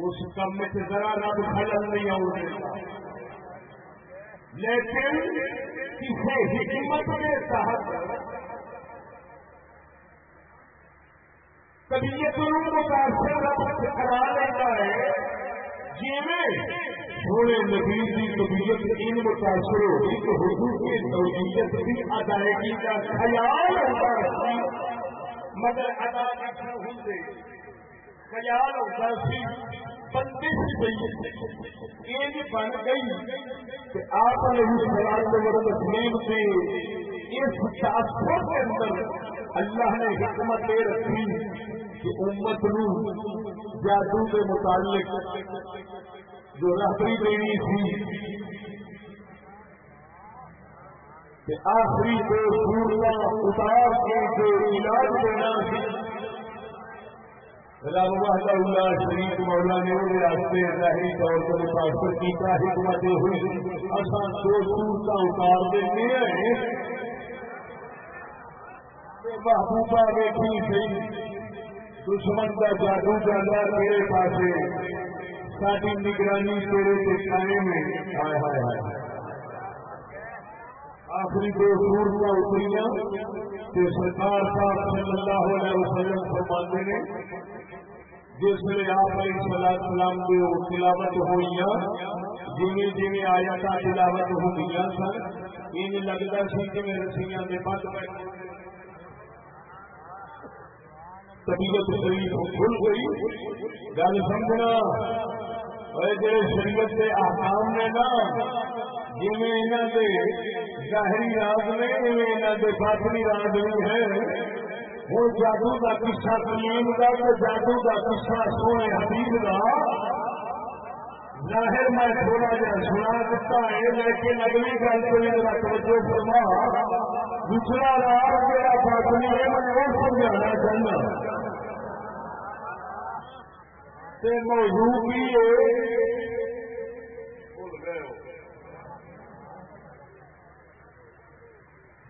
اس کم میں سے ذرا رب خلل نہیں آؤ لیکن کسی حکمت کے تحت طبیعت متاثر رب کرا لیتا ہے سونے نبی کی طبیعت ان متاثر ہوگی کہ حضور کی توجیت بھی ادائیگی کا خیال ہوتا ہے مگر ادا نہ ہوں خیال ہوتا سی یہ بن گئی کہ آپ نے تسلیم سے اس تاثر کے اندر اللہ نے حکمت رکھی کہ امت نو جادو کے متعلق جو رہبری دینی تھی آخری کو سورنا اتار کے جو علاج دینا سی رب اللہ شریف مولا نے وہ راستے ظاہری طور پر متاثر کیا، حکمت ہوئی۔ اصل دو سورت اتار دیتے ہیں۔ محبوبہ بیٹھی سی دشمن کا جادو جانا میرے پاس ساری نگرانی تیرے کے قائم ہے۔ ہائے ہائے ہائے۔ آخری دو سورتیں اتری کہ سرکار صاحب صلی اللہ علیہ وسلم فرماتے ہیں جس میں آپ علیہ سلاد سلام کی تلاوت ہوئی جی جی آیا کا تلاوت ہوئی سن یہ لگتا سی کہ میں رسیاں میں بند بیٹھے طبیعت شریف کھل گئی۔ گل سمجھنا جڑے شریعت کے آسام نے نا جی کے ظاہری راز نے یہاں کے باطنی راز بھی ہے۔ وہ جادو کا قصہ کلیم کا تو جادو کا قصہ سونے حبیب کا ظاہر میں تھوڑا جا سنا دیتا ہے، لیکن اگلی گل کو میرا توجہ فرما۔ دوسرا راز میرا باطنی ہے، میں وہ سمجھانا چاہنا؟ موضوع بھی ہے۔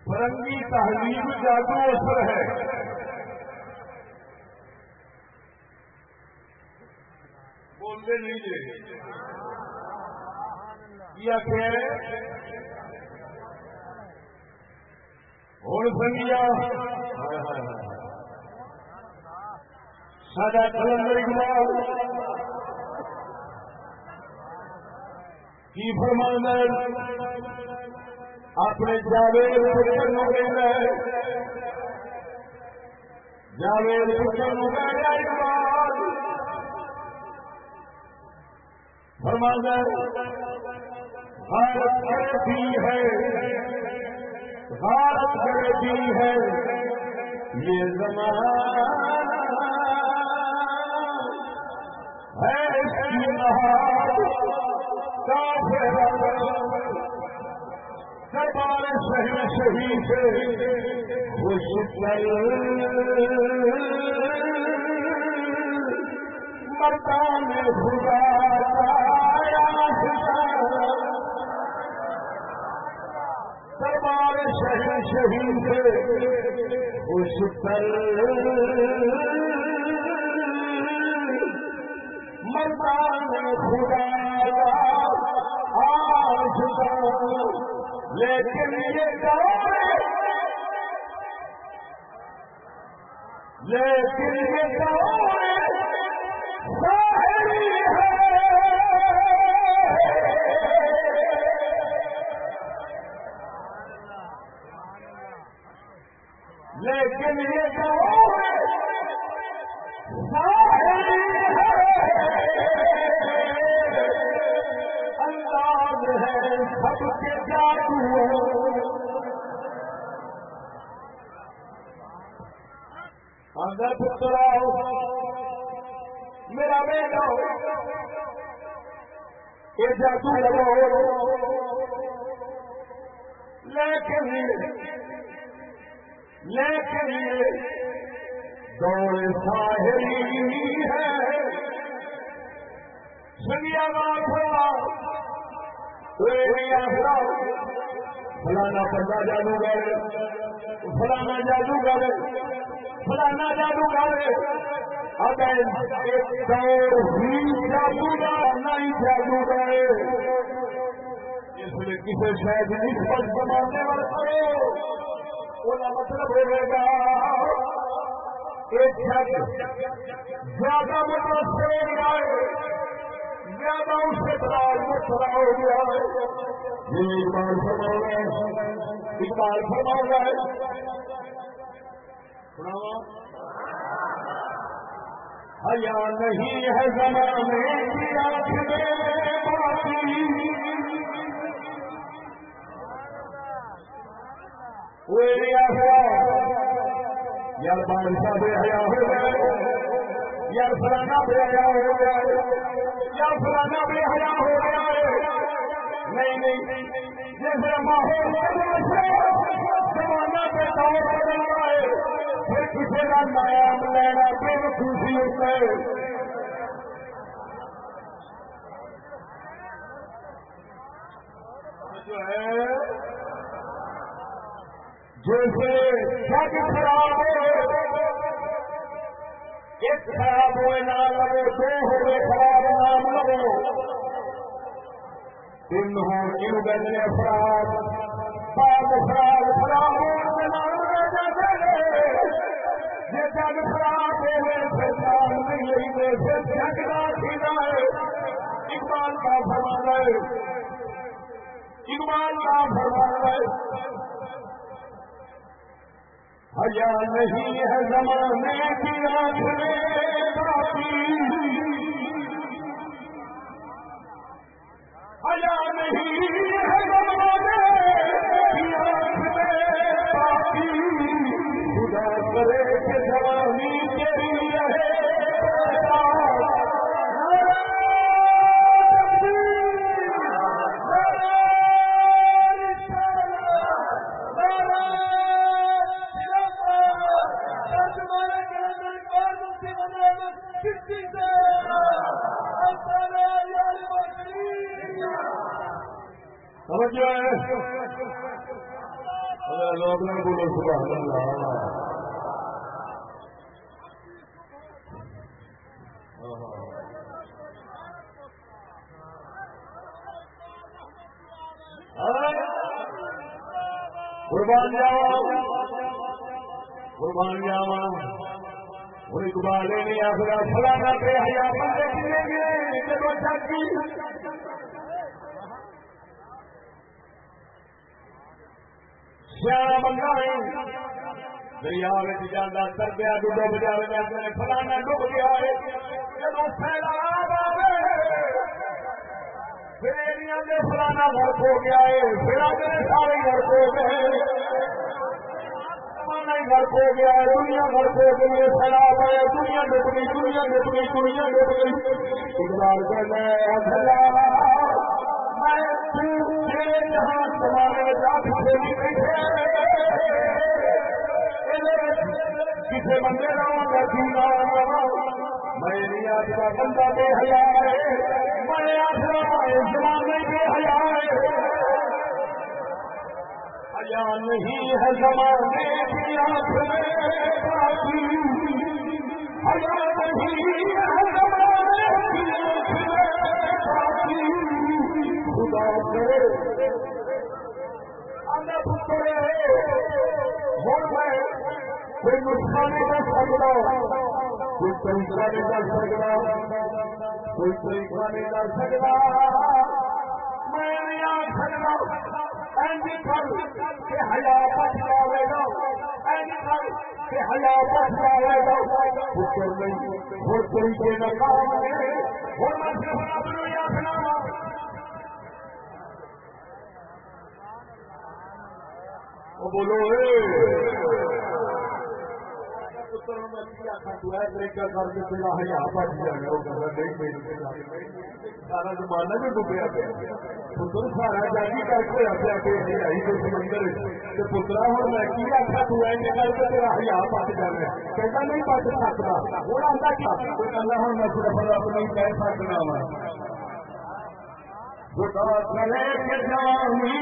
فرنگی تہذیب جادو اثر ہے۔ بولتے نہیں جی ہوں سنگیا۔ ساڈا کلندر اقبال۔ کی فرمانا اپنے جاوید پتر نو جاوید پتر نو اقبال ہے بھارت کرتی ہے۔ یہ زمانہ ہے اس کی کر مکان خدا دربار شہر شہید سے خوش کر مکان خدا لیکن یہ دور لیکن یہ دور ظاہری ہے۔ اقبال فرما ہے۔ اقبال فرما ہے حیا نہیں ہے زمانے کی آنکھ میں یا بادشاہ بے حیا ہو گئے یا فلانا بے حیا ہو گیا یا فلانا بے حیا ہو گیا نہیں نہیں جیسے ماحول زمانہ پہ دور بدل رہا ہے پھر کسی کا نام لینا پھر خوشی ہوتا ہے جو ہے جیسے جگ خراب ہے ایک خراب ہوئے نام لگو دو ہوئے خراب نام لگو۔ تین ان گنے افراد پانچ افراد نام یہ جگ خراب پھر نہیں لیں پھر جگ کا سینا ہے اقبال کا فرمان ہے اقبال کا فرمان ہے حیا نہیں ہے زمانے کی آنکھ میں باقی حیا نہیں ہے۔ گیا ہے؟ لوگ نے بولو سبھا قربان جاوا قربان جاوا ہر اقبال نے آخر، فلاں کر کے ہزار بندے ملیں گے جب چاہیے سیاح بندہ دریا جانا سردیا ڈب جائے فلانا ڈب گیا جب سیلاب فلانا غرق ہو گیا ہے پھر اگلے سارے غرق ہو گئے غرق ہو گیا ہے دنیا غرق ہو گئی ہے سیلاب آیا دنیا ڈب گئی دنیا ڈب گئی دنیا ڈب گئی اقبال کہنا ہے کسی بندے کا جینا میں نہیں آخر بندہ بے حیا ہے میں آخر زمانے بے حیا ہے حیا نہیں ہے زمانے کی آنکھ میں حیا نہیں ہے کوئی نسخہ نہیں کر سکتا کوئی طریقہ نہیں کر سکتا کوئی طریقہ نہیں کر سکتا میں نہیں آ سکتا ہزار پچ جائے گا جائے گا پتر نہیں ہر طریقے کا کام ہے ہر میں صرف آخنا بولو سارا زمانہ بھی ڈبیا پیا پتر سارا جاگی کر کے آخیا کہ آئی تو سمندر پترا ہوں میں کی کے تیرا ہزار جانا نہیں پٹ سکتا ہوں آتا کیا کہنا ہوں میں صرف کہہ سکنا وا خدا کرے کہ جوانی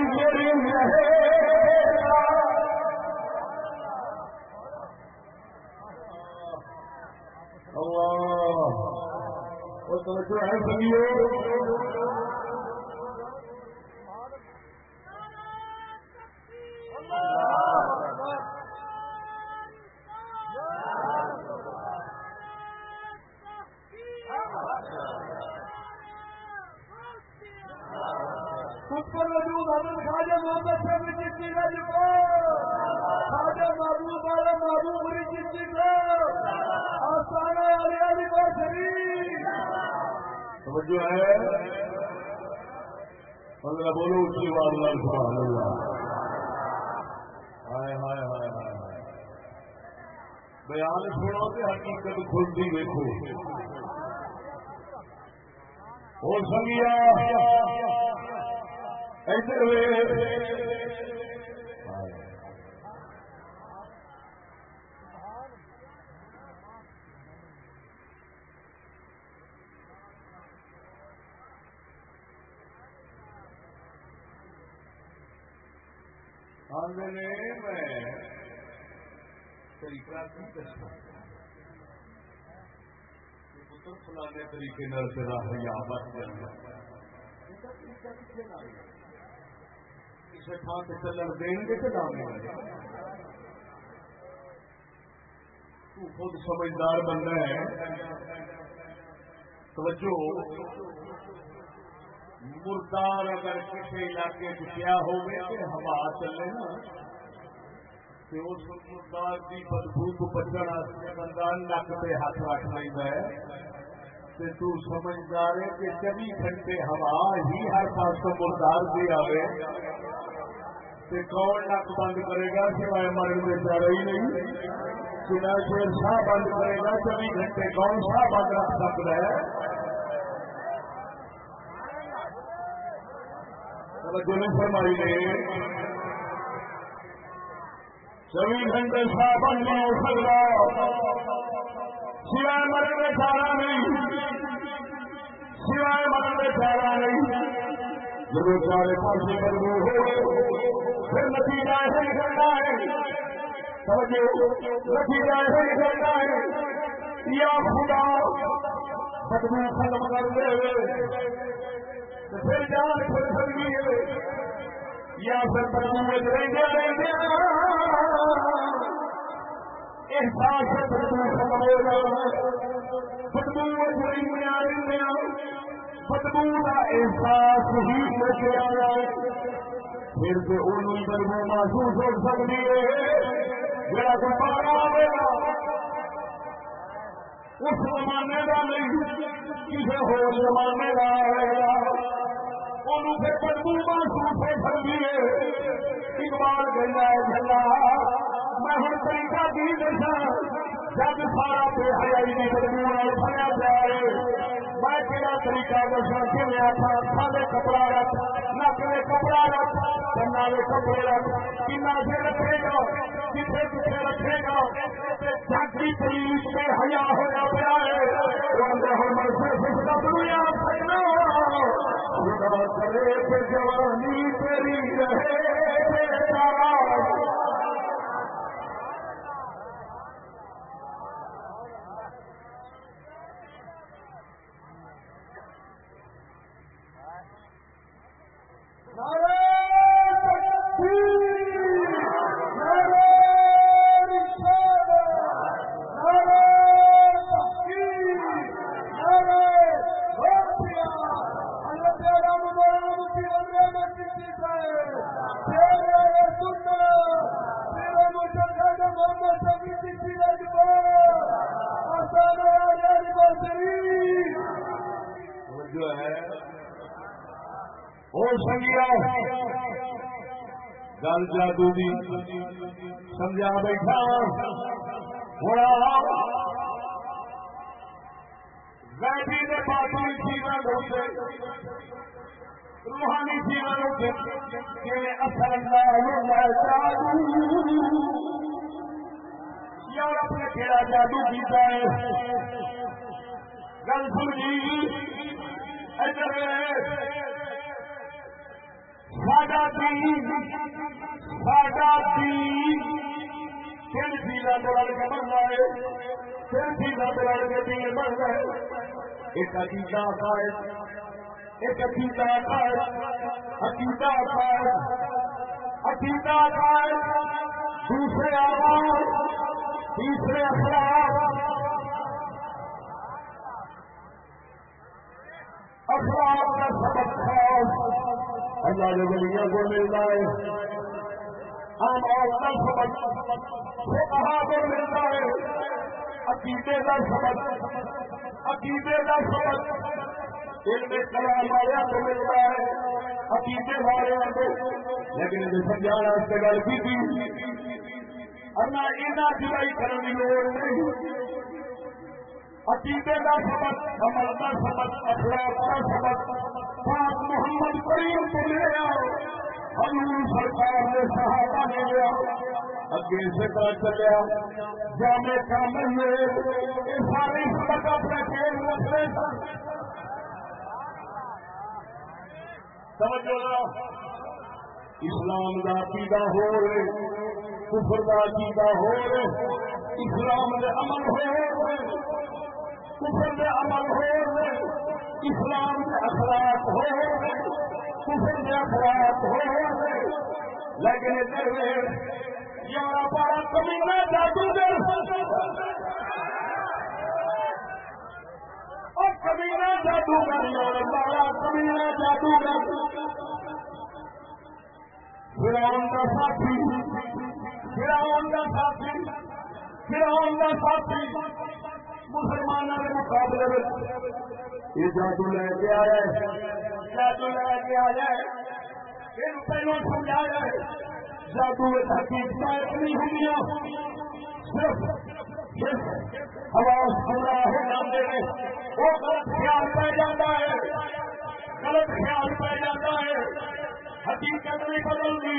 اللہ۔ وہ تو ہے سنگیو پر وجود حضرت خواجہ محمد صاحب چشتی کا خواجہ محبوب والا محبوب پوری چشتی توجہ ہے؟ اللہ بولو اچھی بات اللہ، سبحان اللہ۔ ہائے ہائے ہائے ہائے بیان سنو کہ حقیقت کھلتی دیکھو۔ اور سنگیا میں طریقہ کی پتر فلانے طریقے تیرا ہیا بچ جائے کسی تھان سے چلن دیں گے نام تو خود سمجھدار بندہ ہے۔ توجہ۔ مردار اگر کسی علاقے میں کیا ہوگی کہ ہوا چلے نا۔ کہ اس مردار کی بدبو کو بچن بندہ نک پہ ہاتھ رکھ لینا ہے۔ تو تو سمجھدار ہے کہ چوبی گھنٹے ہوا ہی ہر پاس کو مردار دی آئے تے کون نک بند کرے گا سوائے مرن میں جا رہی نہیں۔ چنا شیر سا بند کرے گا چوبی گھنٹے، کون سا بند رکھ سکتا ہے؟ فرمائی نے چوبیس گھنٹے سا بند نہیں ہو سکتا سوائے مرن میں سارا نہیں سوائے مرن میں سارا نہیں جب چارے پاس بدبو ہو پھر نتیجہ ایسے نکلنا ہے نتیجہ ایسے نکلنا ہے یا خدا؟ بدبو ختم کر دے پھر جان پھر سکتی ہے۔ یا پھر بدبو رہتے رہتے احساس بدبو ختم ہو جانا بدبو بڑی بنیاد بدبو کا احساس ہی لے آ جائے پھر تو ان بدبو محسوس ہو سکتی ہے۔ جڑا کوئی پارا آئے گا اس زمانے کا نہیں کسی ہو زمانے کا گا ان پھر بدبو محسوس ہو سکتی ہے اقبال کہنا ہے جلا میں ہر طریقہ کی دشا جب سارا بے حیائی کی بدبو بنیا جائے۔ میں کہڑا طریقہ دسا کہ آخا سارے کپڑا رکھ، نک میں کپڑا رکھ کنا میں کپڑے رکھ کنا سے رکھے گا کتنے کتنے رکھے گا جاگری پولیس میں ہیا ہوا پیا ہے جوانی تیری رہے Narada گل جادو دی سمجھا بیٹھا۔ ہوں ویڈی باطل ہوتے روحانی جیون ہوتے اثر یورپ نے کہڑا جادو۔ کیتا ہے۔ گل سنی ادھر ساڈا دین ساڈا دین۔ پھر چیزاں بڑھ کے بننا ہے، پھر چیزاں بڑھ کے دین بننا ہے۔ ایک عقیدہ قائد ایک عقیدہ قائد عقیدہ قائد عقیدہ قائد دوسرے آواز تیسرے اخلاق اخلاق کا سبق خاص۔ اللہ کے بلیاں کو ملتا ہے عام کہاں کو ملتا ہے عقیدے کا سبق عقیدے کا سبق کلام کو ملتا ہے عقیدے کو لیکن یہ سمجھانا اس سے گل کی تھی جدائی کرنے کی لوڑ نہیں عقیدے کا سبق عمل کا سبق اخلاق کا سبق پاک محمد کریم کو لے آؤ۔ حضور سرکار نے صحابہ نے لیا اگے سے پتا چلیا جامع کامل میں یہ سارے سبق اپنے کھیل رکھتے سن توجہ اسلام کا عقیدہ ہو رہے، کفر کا عقیدہ ہو رہے، اسلام کے عمل ہو رہے، کفر کے عمل ہو رہے۔ اسلام کے اخلاق ہو کفر کے اخلاق ہو۔ لیکن ادھر یارہ بارہ کمینا جادوگر اور کمینا جادوگر یارہ بارہ کمینا جادوگر فراؤن کا ساتھی فراؤن کا ساتھی فراؤن کا ساتھی، مسلمانوں کے مقابلے میں یہ جادو لے کے آیا ہے جادو لے کے آیا ہے یہ پہلو سمجھایا ہے جادو حقیقت اتنی ہوئی صرف آواز پورا ہو جاتے ہیں وہ غلط خیال پہ جاتا ہے غلط خیال پہ جاتا ہے حقیقت نہیں بدلتی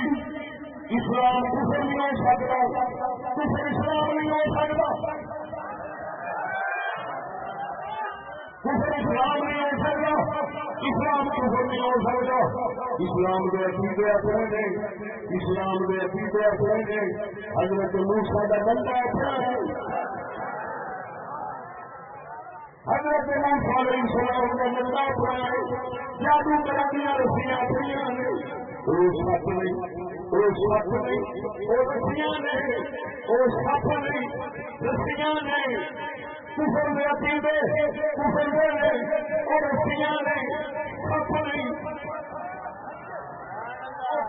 اسلام کچھ نہیں ہو سکتا کچھ اسلام نہیں ہو سکتا اسلام نہیں ہو سکتا اسلام کفر نہیں ہو سکتا اسلام کے عقیدے اپنے نے اسلام کے عقیدے اپنے نے حضرت موسا کا بندہ اپنا ہے حضرت موسا علیہ السلام کا بندہ اپنا ہے جادو کرانی رسیاں اپنی نے وہ سچ نہیں وہ سپ نہیں وہ رسیاں نہیں وہ سپ نہیں رسیاں نہیں کفر میں عقیدے کفر میں اور رسیاں نہیں سپ نہیں۔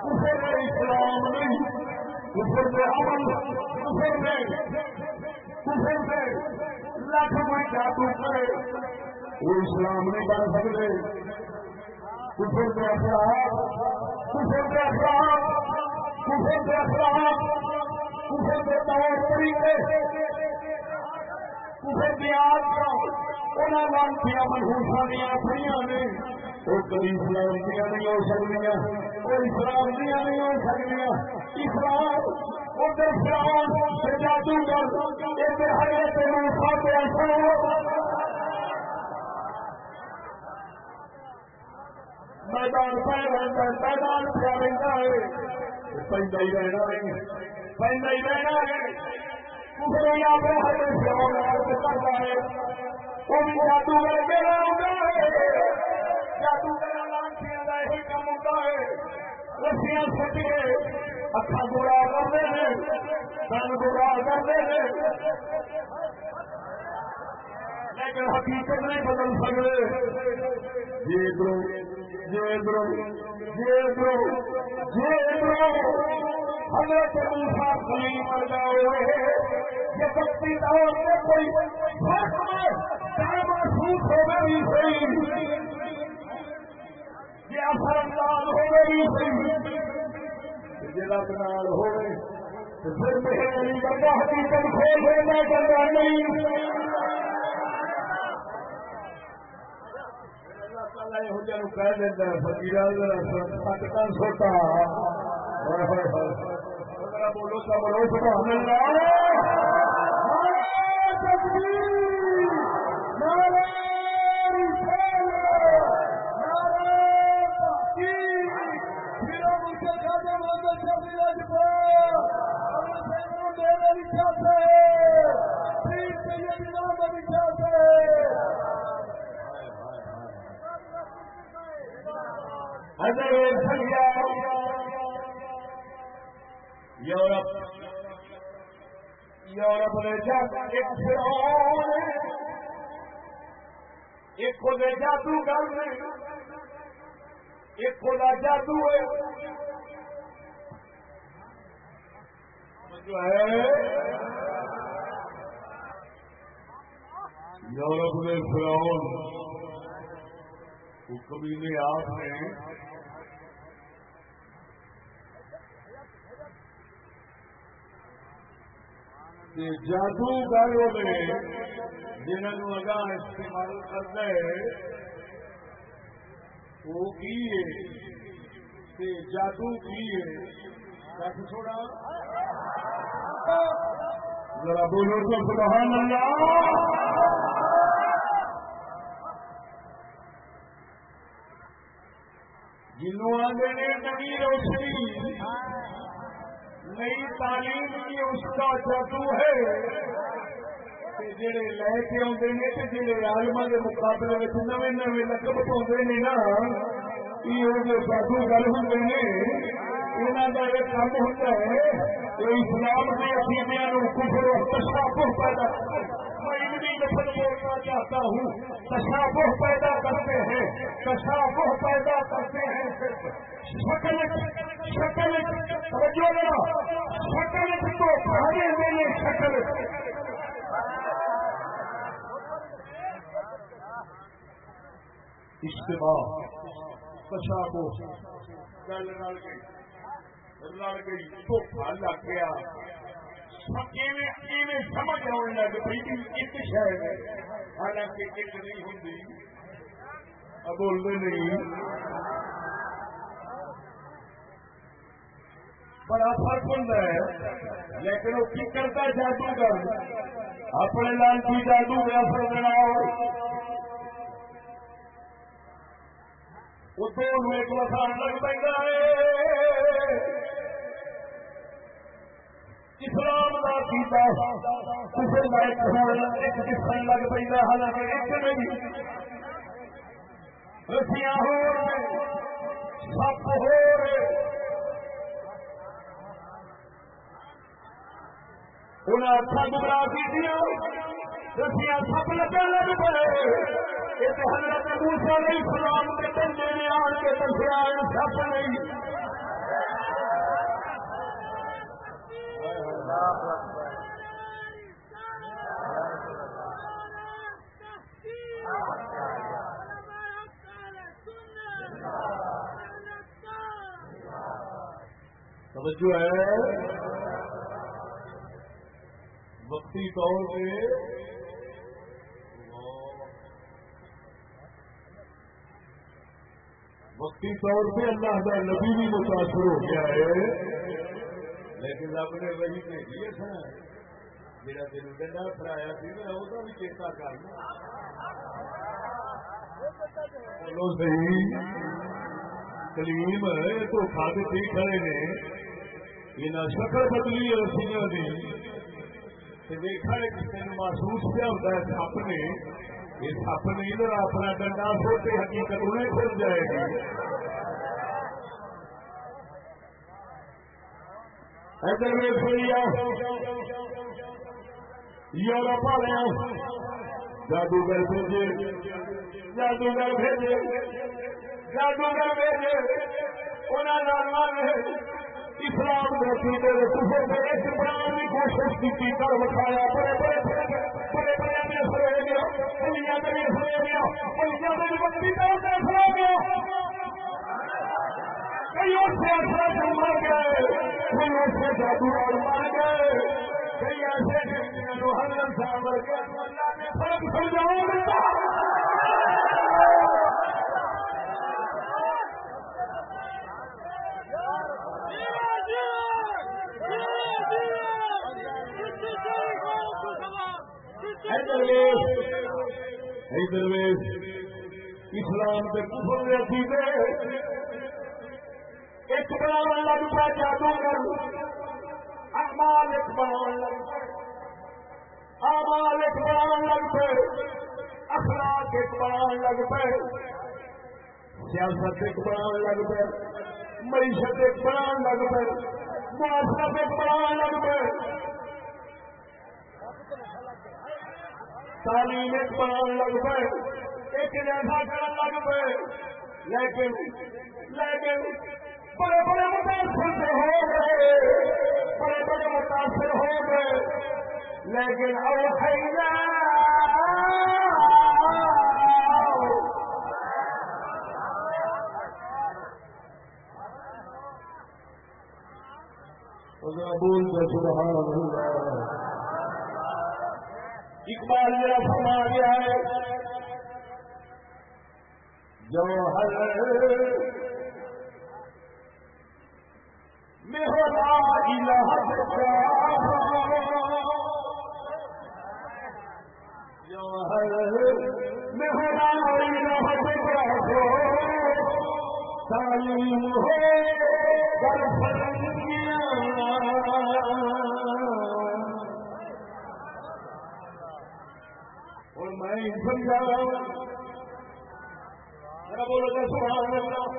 کفر میں اسلام نہیں، کفر میں عمل، کفر میں کفر میں لاکھ کوئی جادو کرے، وہ اسلام نہیں بن سکتے۔ کفر کے اخلاق، کفر کے اخلاق، کفر کے اخلاق، کفر کے طور طریقے۔ منہوسا دیا پڑی نے۔ وہ کبھی اسلام دیا نہیں ہو سکتی وہ اسلام دیا نہیں ہو سکتی اسلام، ادھر اسلام ادھر میدان پہ رہتا ہے میدان پہ رہتا ہے۔ ہی رہنا ہے۔ پہ ہی رہنا ہے۔ دوسرے یا پھر ہر کرتا ہے وہ بھی جادو کر کے جادو کرنا ہی کام ہوتا ہے رسیاں سٹ کے اکھا گڑا کرتے ہیں کن گڑا کرتے ہیں لیکن حقیقت نہیں بدل سکتے جی برو جی برو جی برو جی برو حضرت موسا مر گئے یہ بکتی دور میں کوئی محسوس ہو گئی صحیح یہ اثر انداز صحیح جلد نال پھر میرے بندہ حقیقت کھول دینا نہیں۔ کہہ دینا سوتا۔ بولو سب سبحان یورپ یورپ نے جا، ایک ایک خود جادو کر ایک خدا جادو ہے۔ جو ہے۔ یورپ نے فراؤن وہ کبھی نے آپ نے۔ کہ جادوگر نے جنہوں اگاں استعمال کرتا ہے، وہ کی جادو کی کس چھوڑا۔ ذرا بولو تو سبحان اللہ۔ جنوں آگے نے نئی روشنی نئی تعلیم کی اس کا جادو ہے جڑے لے کے آتے ہیں جڑے آلما کے مقابلے میں نویں نویں لقب پاؤں نے نا، یہ جادو گل ہوں یہاں کا یہ کام ہوتا ہے اسلام کے عقیدے کفر تشابہ پیدا میں علمی لفظ بولنا چاہتا ہوں۔ تشابہ پیدا کرتے ہیں۔ تشابہ پیدا کرتے ہیں۔ شکل شکل شکل تو پہلے میرے شکل اجتماع، تشابہ۔ گل رل گئی۔ رل گئی۔ دھوکھا لگ گیا۔ سمجھ آنے لگ پی ایک شہر ہے حالانکہ ایک نہیں ہوں بولتے نہیں۔ بڑا فرق ہوتا ہے۔ لیکن وہ کی کرتا جادو کر اپنے لال کی جادو کا اثر بناؤ ایک وسان لگ پہ اسلام کا پیتا کسی لائق ہونا ایک کسن لگ پہ حالانکہ ایک نہیں۔ رسیاں ہو رہے سپ ہو رہے انہیں اچھا گمراہ کی رسیاں سپ لگا لگ پے حضرت موسا نہیں سلام کے ٹنڈے نے آن کے دسیا سب نہیں۔ توجہ ہے؟ وقتی طور پہ وقتی طور پہ اللہ کا نبی بھی متاثر ہو گیا ہے۔ رب نے وہی بھیجیے تھا میرا دل ڈنڈا فرایا سی میں وہ بھی چیتا کرنا چلو صحیح کلیم تو کھاد سی کھڑے نے یہ شکل بدلی ہے رسیاں کی دیکھا ہے کسی نے محسوس کیا ہوتا ہے سپ نے یہ سپ نہیں ادھر اپنا ڈنڈا سوتے حقیقت انہیں کھل جائے گی ادھر میں سنیا یورپ والے جادوگر بھیجے۔ جادوگر بھیجے۔ جادوگر بھیجے۔ انہوں نے اسلام کے سیدھے کسی سے ایک بنانے کی کوشش کی کر بتایا بڑے بڑے بڑے بڑے میں سو گیا دنیا میں بھی سو گیا دنیا میں بھی بکتی کا فیصلہ گیا۔ کئی سے اچھا ایسا مر گئے کئی سے جادوگر مر گئے کئی ایسے حضرت صاحب کے اللہ نے فرق سمجھا اسلام کے کفر عقیدے ایک بنا لگ پا جادو کر امال ایک بنا لگ پہ امال ایک بنا لگ پہ اخلاق ایک بنا لگ پہ سیاست ایک بنا لگ پہ معیشت ایک بنا لگ پہ معاشرت ایک بنا لگ پہ تعلیم ایک بنا لگ پہ ایک جیسا کرن لگ پے۔ لیکن لیکن بڑے بڑے متاثر سے ہو گئے، بڑے بڑے متاثر ہو گئے۔ لیکن اب بول سبحان اللہ۔ اقبال میرا فرما گیا ہے، جو ہر میں ہوتا جو ہر میں ہوتا تعلیم ہو کر اور میں سمجھا رہا ہوں بولو تو سبحان اللہ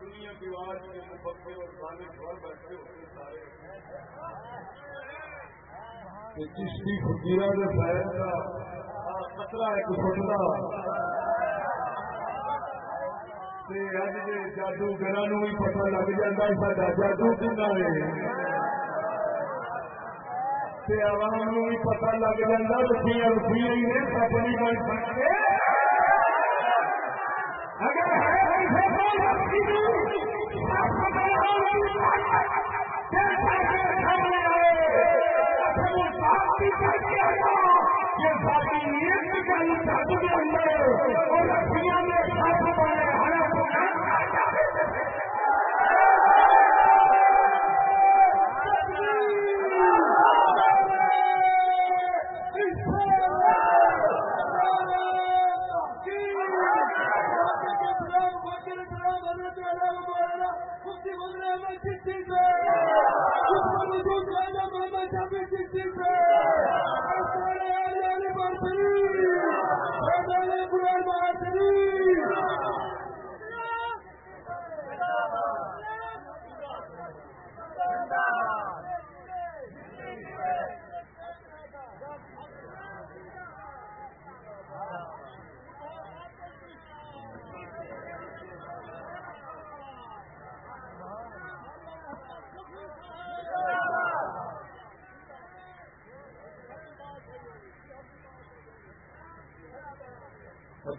دنیا کی آواز کے مفکر اور خالد اور بیٹھے ہوتے سارے۔ چشتی فکیرہ کے پیر کا خطرہ ایک فٹنا اج کے جادوگر بھی پتا لگ جاتا سا جادو کنا عوام نو بھی پتا لگ جاتا روپیے ہی نے اپنی بن سکتے اگر یہ ساری نیت گل جادو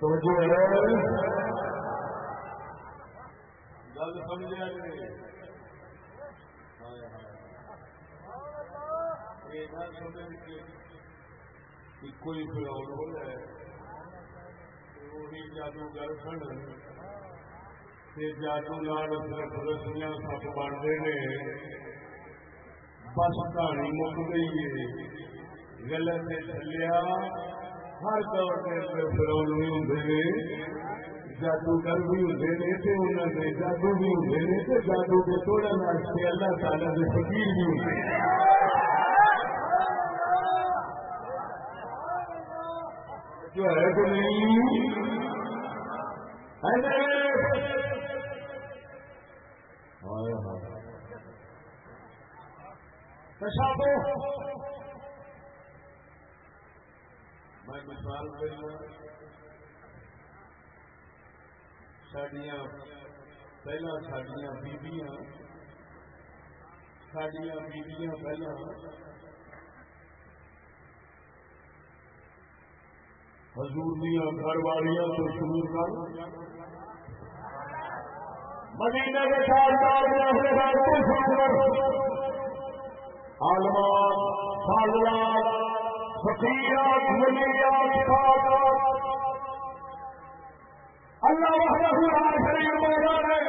توجہ ہے گل سمجھا کوئی فراؤ ہو جائے وہی جادوگر سن جادو لال صرف رسیاں سب بنتے ہیں بس کہانی مک گئی ہے چلیا ہر طور کے فروغ بھی ہوں جادوگر بھی ہوں جادو بھی ہوں جادو کے توڑے واسطے اللہ تعالی کے فکیر بھی ہوں جو ہے کہ نہیں پیشابو میں مثال کروں سڈیا پہلا سڈیا بیبیاں سڈیا بیبیاں پہلا۔ حضور دیا گھر والیاں تو شروع کر۔ مدینہ کے ساتھ عالمان فاضلات فقیرات ولیات فاضلات اللہ وحدہ لا شریک مولا ہے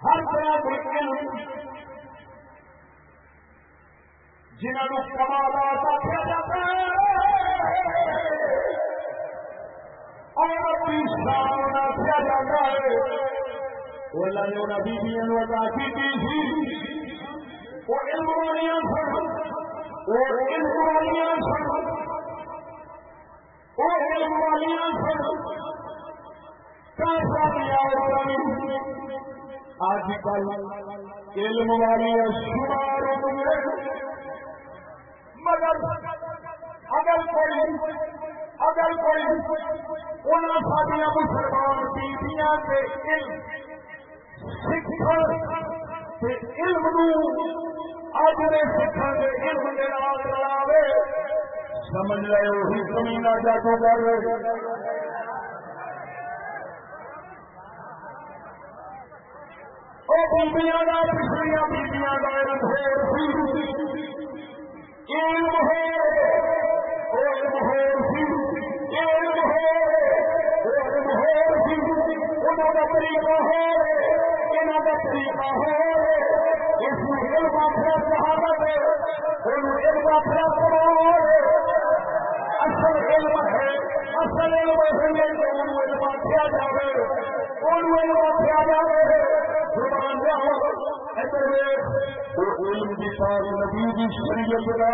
ہر طرح کے علم جنہوں نے کمالات آخیا جاتا ہے اور اپنی شان آخیا جاتا ہے؟ وہ اللہ نے انہیں بیبیاں عطا کی تھی وہ علم والیاں سن والیاں سن وہ علم والیاں سن آج کل علم والیاں شمار مگر اگر کوئی اگر کوئی ان سارا مسلمان بیبیاں کے علم سکھ علم اج نے سکھا کے علم کے نام چلاوے سمجھ رہے وہی کمینا جاگو کر رہے بیبیاں کا پچھلیاں بیبیاں کا علم علم علم علم علم طریقہ طریقہ اس میں علم آخر صحابت ہے علم آخر اصل علم ہے، اصل علم ہے علم آخیا جائے علم آخیا جائے زبان جاؤ علم کی ساتھ نبی کی شریعت کا،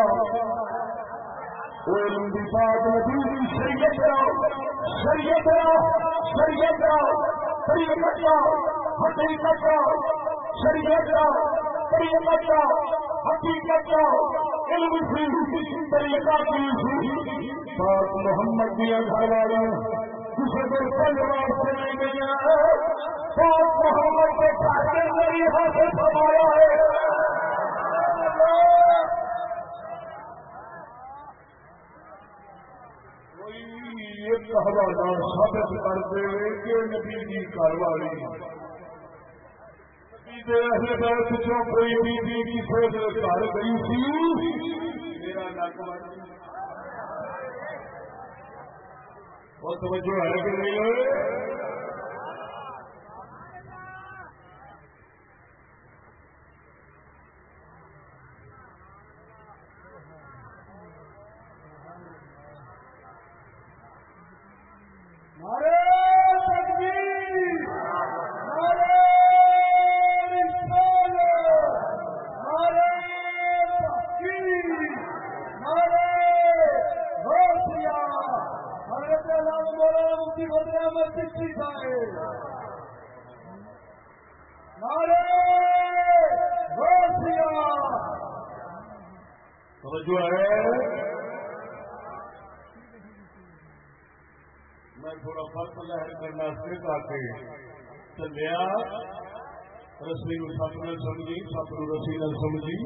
علم کی ساتھ نبی کی شریعت کا شریعت کا شریعت کا شریعت کا، حقیقت کا، شریعت کا، طریقت کا حقیقت علم سی طریقہ کی بات محمد دیا گھر والے کسی کو کل واسطے نہیں گیا بات محمد کے ساتھ طریقہ سے فرمایا ہے۔ ایک حوالہ ثابت کرتے ہوئے کہ نبی کی کاروائی پچھوں کوئی بیوی کی سوچ گھر گئی تھی میرا نک وہ توجہ ہے کہ نہیں رسی سپ نے سمجھی سپ نو رسی نہ سمجھی۔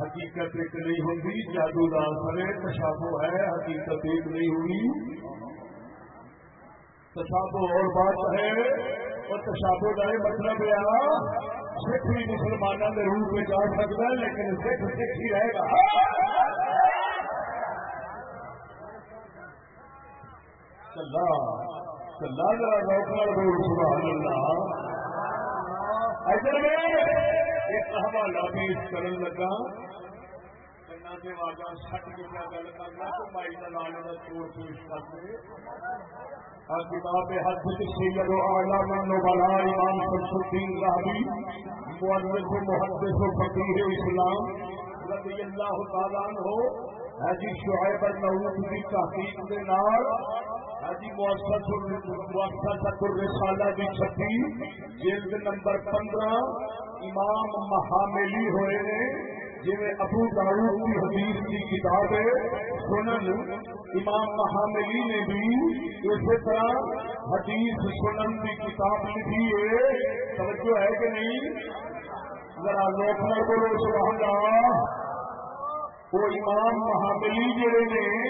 حقیقت ایک نہیں ہوگی، جادو دار سرے تشابو ہے، حقیقت ایک نہیں ہوئی تشابو اور بات ہے، اور تشابو کا یہ مطلب ہے، سکھ بھی مسلمانوں کے روپ میں جا سکتا ہے، لیکن سکھ سکھ ہی رہے گا۔ چلا چلا ذرا روکنا بول، سبحان اللہ۔ ادھر ایک حوالہ پیش کرن لگا۔ سٹ کے کیا گل کرنا تو مائی کا چور پیش کرتے کتاب سید عالم امام شمس الدین راوی، مؤلف محدث و فقیر اسلام، رضی اللہ تعالیٰ ہو حجی شعیب کی تحقیق کے نال حجی مؤسسۃ الرسالہ کی چھٹی، جلد نمبر پندرہ، امام محاملی ہوئے نے جی ابو دارو کی حدیث کی کتاب ہے، سنن امام محاملی نے بھی اسی طرح حدیث سنن کی کتاب لکھی ہے۔ توجہ ہے کہ نہیں؟ ذرا لوکھنا بولو سبحان اللہ۔ وہ امام محاملی جڑے نے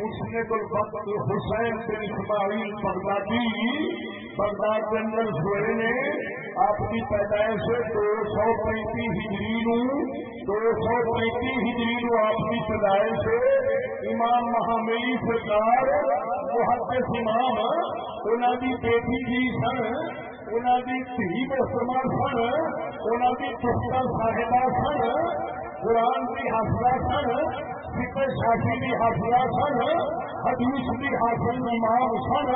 مسلم الفت حسین بن اسماعیل بغدادی بغداد کے اندر ہوئے نے، آپ کی پیدائش دو سو پینتی ہجری دو سو پینتی ہجری نو آپ کی پیدائش امام محاملی سرکار، محدث امام انہوں کی بیٹی جی سن انہوں کی دھی مسلمان سن انہوں کی پستر صاحبہ سن، قرآن کی حاصلہ سن فکر شاشی کی حاصلہ سن، حدیث کی حاصل امام سن۔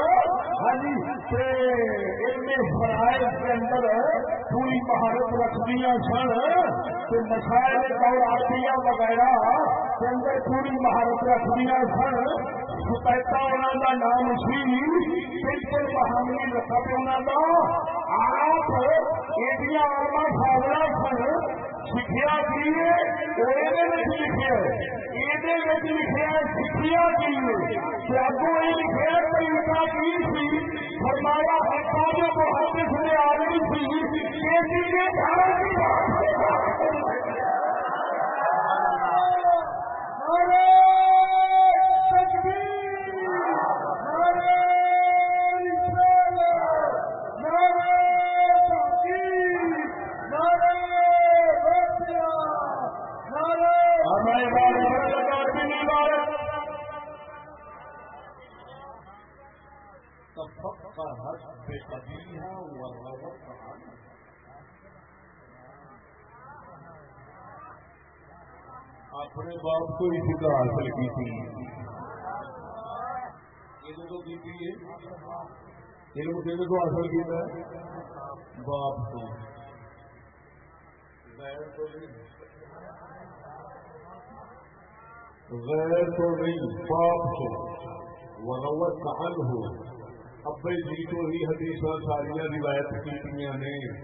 ہاں جی، ہری فرائض کے اندر پوری مہارت رکھدیا سن۔ تو مسائل اور آتیاں وغیرہ کے اندر پوری مہارت رکھدیا سن۔ سپیتا انہوں کا نام سی بالکل بہانی رقب انہوں کا آپ ایڈیاں آرما ساوڑا سن سکھیا کی لکھا لکھا سکھیا کی اگو یہ لکھا طریقہ کی سی فرمایا ہٹا جو محدث نے آدمی تھی۔ یہ چیزیں اپنے باپ کو ہی فکر حاصل کی تھی۔ علم کو حاصل کیا باپ کو۔ غیر تو نہیں۔ باپ کو۔ وغوت کا ہو ابے جی تو ہی حدیث ساریاں روایت کی نے۔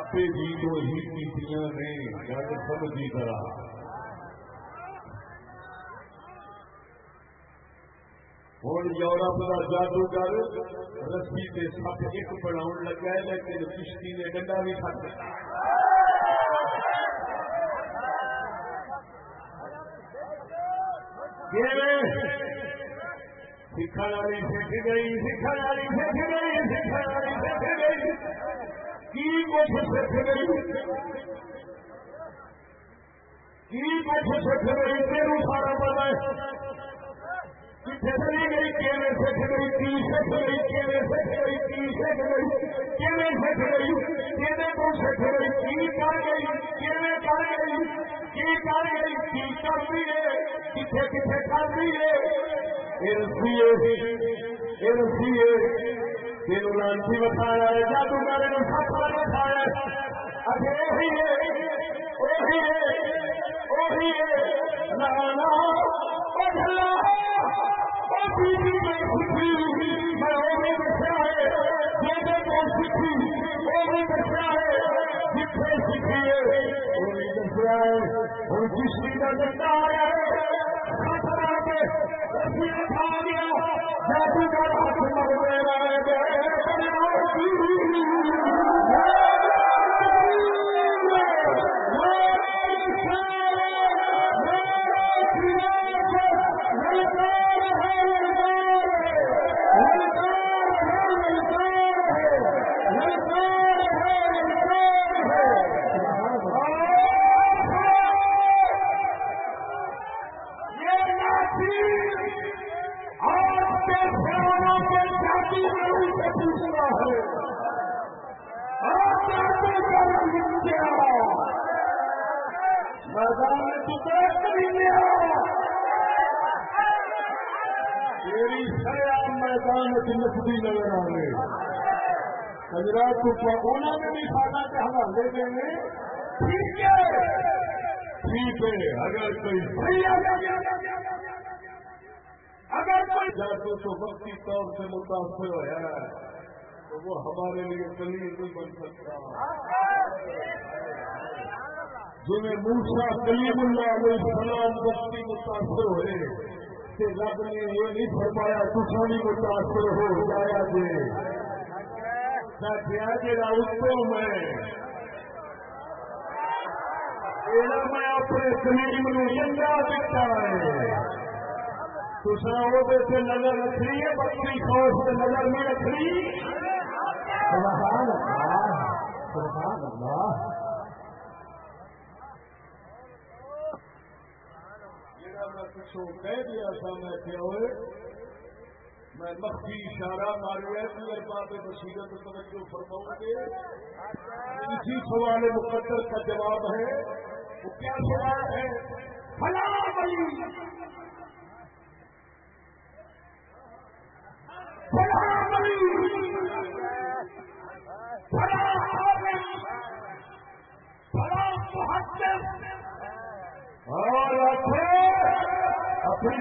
ابے جی تو ہی کی نے۔ گل سمجھی کرا ہوں یورپ کا جادوگر رسی کے سب ایک بنا لگا ہے لیکن کشتی نے ڈنڈا بھی کھٹ سکھا والی سکھ گئی، سکھا والی سکھ گئی، سکھا والی سکھ گئی۔ کی کچھ سکھ گئی؟ کی کچھ سکھ گئی؟ تیرو سارا پتا ہے۔ چلی گئی کیویں سکھ گئی کی سکھ گئی کیویں سکھ گئی کی سکھ گئی کیویں سکھ گئی کیویں کو سکھ گئی کی کر گئی کیویں کر گئی کی کر گئی کی کرتی ہے کتنے کتنے کرتی ہے تین لانسی بتایا ہے جادوگر سات بار بتایا اچھا وہی ہے وہی ہے وہی ہے لانا او جھللاں تیری میں کھڑی میں اوویں بچیا ہے جوں دے کوشش تھی اوویں بچیا ہے جتھے کے حوالے دینے ٹھیک ہے۔ ٹھیک ہے۔ اگر کوئی اگر کوئی جادو تو وقتی طور سے متاثر ہوا ہے تو وہ ہمارے لیے کلیل نہیں بن سکتا۔ جنہیں موسا کلیم اللہ علیہ السلام وقتی متاثر ہوئے کہ رب نے یہ نہیں فرمایا کچھ بھی متاثر ہو جایا جی میں کیا جا اتوں میں میں اپنے کلیم نو ہے۔ دوسرا وہ سے نظر رکھنی ہے خوف سے نظر نہیں رکھنی۔ سبحان اللہ سبحان اللہ۔ پچھو کہہ دیا تھا میں کہ ہوئے، میں مخفی اشارہ مارو ہے پیر بات بصیرت توجہ فرماؤں گے۔ اسی سوال مقدر کا جواب ہے۔ اپنی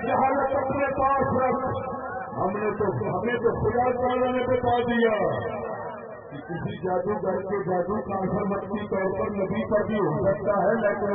جہالت اپنے پاس رکھ! ہم نے تو ہمیں تو خدا تعالیٰ نے بتا دیا۔ کہ کسی جادوگر کے جادو کا اثر مٹی طور پر نبی کا بھی ہو سکتا ہے لیکن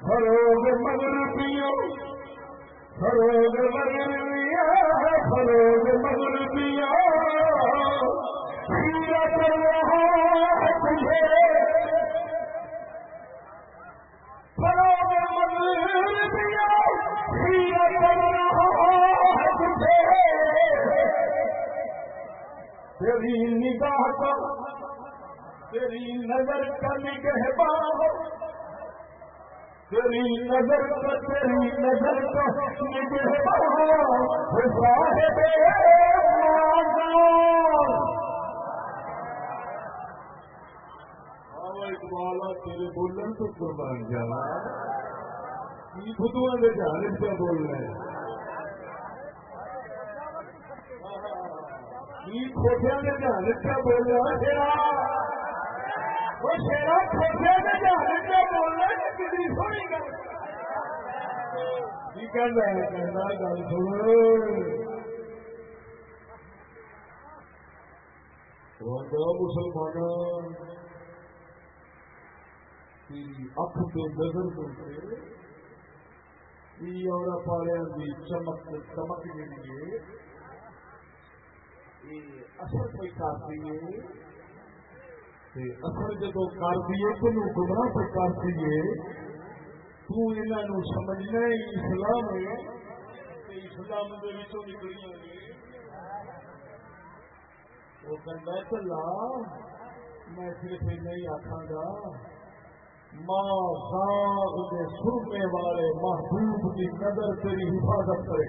فروغ مگر پیو فروغ مگر پیا فروغ مگر پیا کر رہا تجھے فروغ رہا تجھے تیری نگاہ کا تیری نظر کا نگہبا تیری نظر کا تیری نظر کا نگہبا صاحب اقبالا تیرے بولن تو قربان جانا۔ کی خدوا کے دھیان کیا بول رہے ہیں کھوٹیا کے دھیان کیا بول رہا ہے؟ شیرا کھوٹے میں بولنا کسی سونی گل کہنا گل سن مسلمان اکھ کے نظر اور پالیا کی چمک چمک جی اثر کوئی ہے اصل جدو کر دیے تو گمراہ پہ کر دیے تو سمجھنا اسلام ہے اسلام نکلی وہ کہنا چلا میں صرف نہیں آخا گا ماں ساگ کے سرنے والے محبوب کی نظر تیری حفاظت کرے۔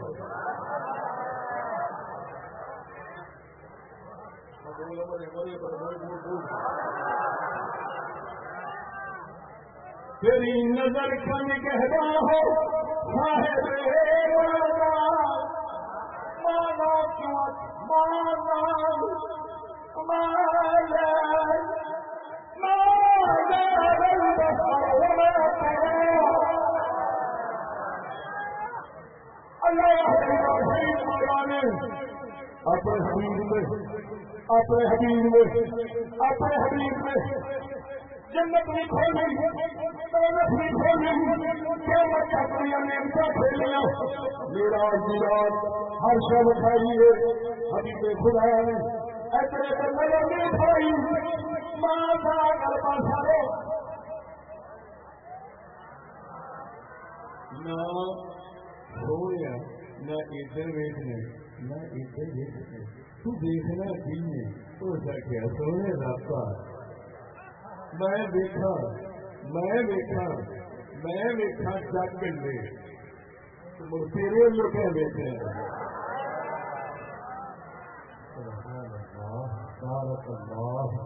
تیری نظر کن کہنا ہو اللہ اپنے حبیب میں، اپنے حبیب میں، اپنے حبیب میں۔ جنت بھی کھولی دولت بھی کھولی کیا بچہ اپنی نعمتیں کھیلیا میرا جیران ہر شب کھائیے حبیب خدا نے ایسے نظر نہیں کھائی۔ ماں کا کر پاسا نہ سویا، نہ ادھر ویچنے نہ ادھر ویچنے تو دیکھنا کی ہے؟ تو کیا سونے رابطہ میں دیکھا میں دیکھا میں دیکھا جگ لے تیرے لوگ بیٹھے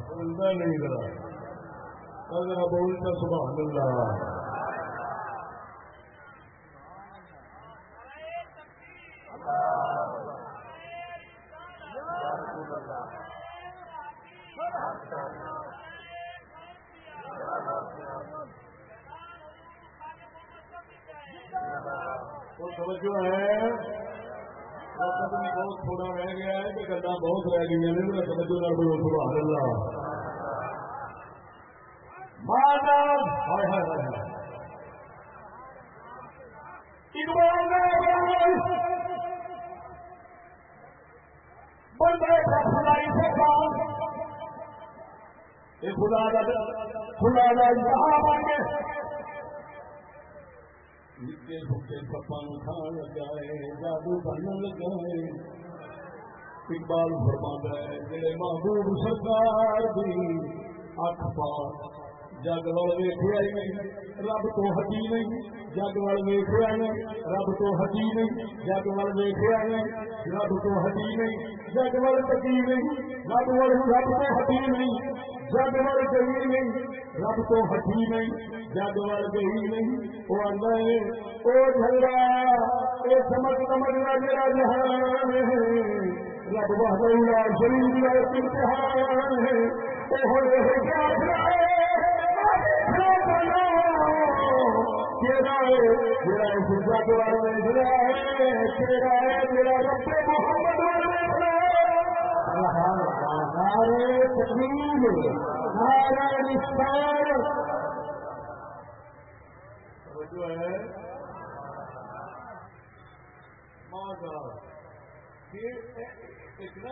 بولنا نہیں رہا۔ اگر بولتا سبحان اللہ۔ توجہ ہے۔ وقت بھی بہت تھوڑا رہ گیا ہے کہ گلا بہت رہ گئی ہیں۔ میرا توجہ نہ بولو سبحان اللہ۔ خدا خدا خدا نکے بھوکے پپان کھان لگا ہے جادو بن لگا ہے اقبال فرما ہے جڑے محبوب سرکار بھی اکھ پاس جگ وال ویخیا ہی نہیں، رب تو ہٹی نہیں، جگ وال ویخیا نہیں، رب تو ہٹی نہیں، جگ وال ویخیا نہیں، رب تو ہٹی نہیں، جگ وال کٹی نہیں، رب وال رب تو ہٹی نہیں، جگ وال گئی نہیں، رب تو ہٹی نہیں، جگ وال گئی نہیں وہ آدھا ہے وہ جھگڑا یہ سمجھ سمجھنا میرا جہان، رب بہت شریر کا امتحان ہے وہ کیا تیرا میرا جگ والے تیرا ہے میرا رب محمد ہمارے تقریب ہمارا رشتہ جو ہے ایک نا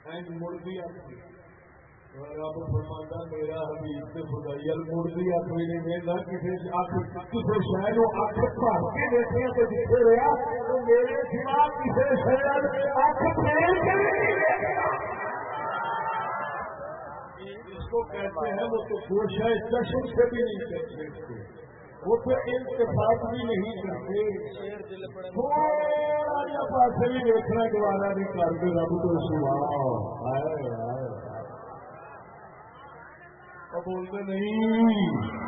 ایک تو مرغی رب فرمانا میرا حبیب سے خدائی مرغی اپنی نہیں۔ ملنا کسی کسی شہر اک بھر کے دیکھے تو جیتے رہا تو میرے سوا کسی شہر اک اس کو کہتے ہیں، وہ تو خوش ہے چشم سے بھی نہیں کر سکتے وہ تو انتفاق بھی نہیں کرتے۔ تھوڑا جا پاس بھی دیکھنا گوارا نہیں کرتے، رب تو سوا بولتے نہیں۔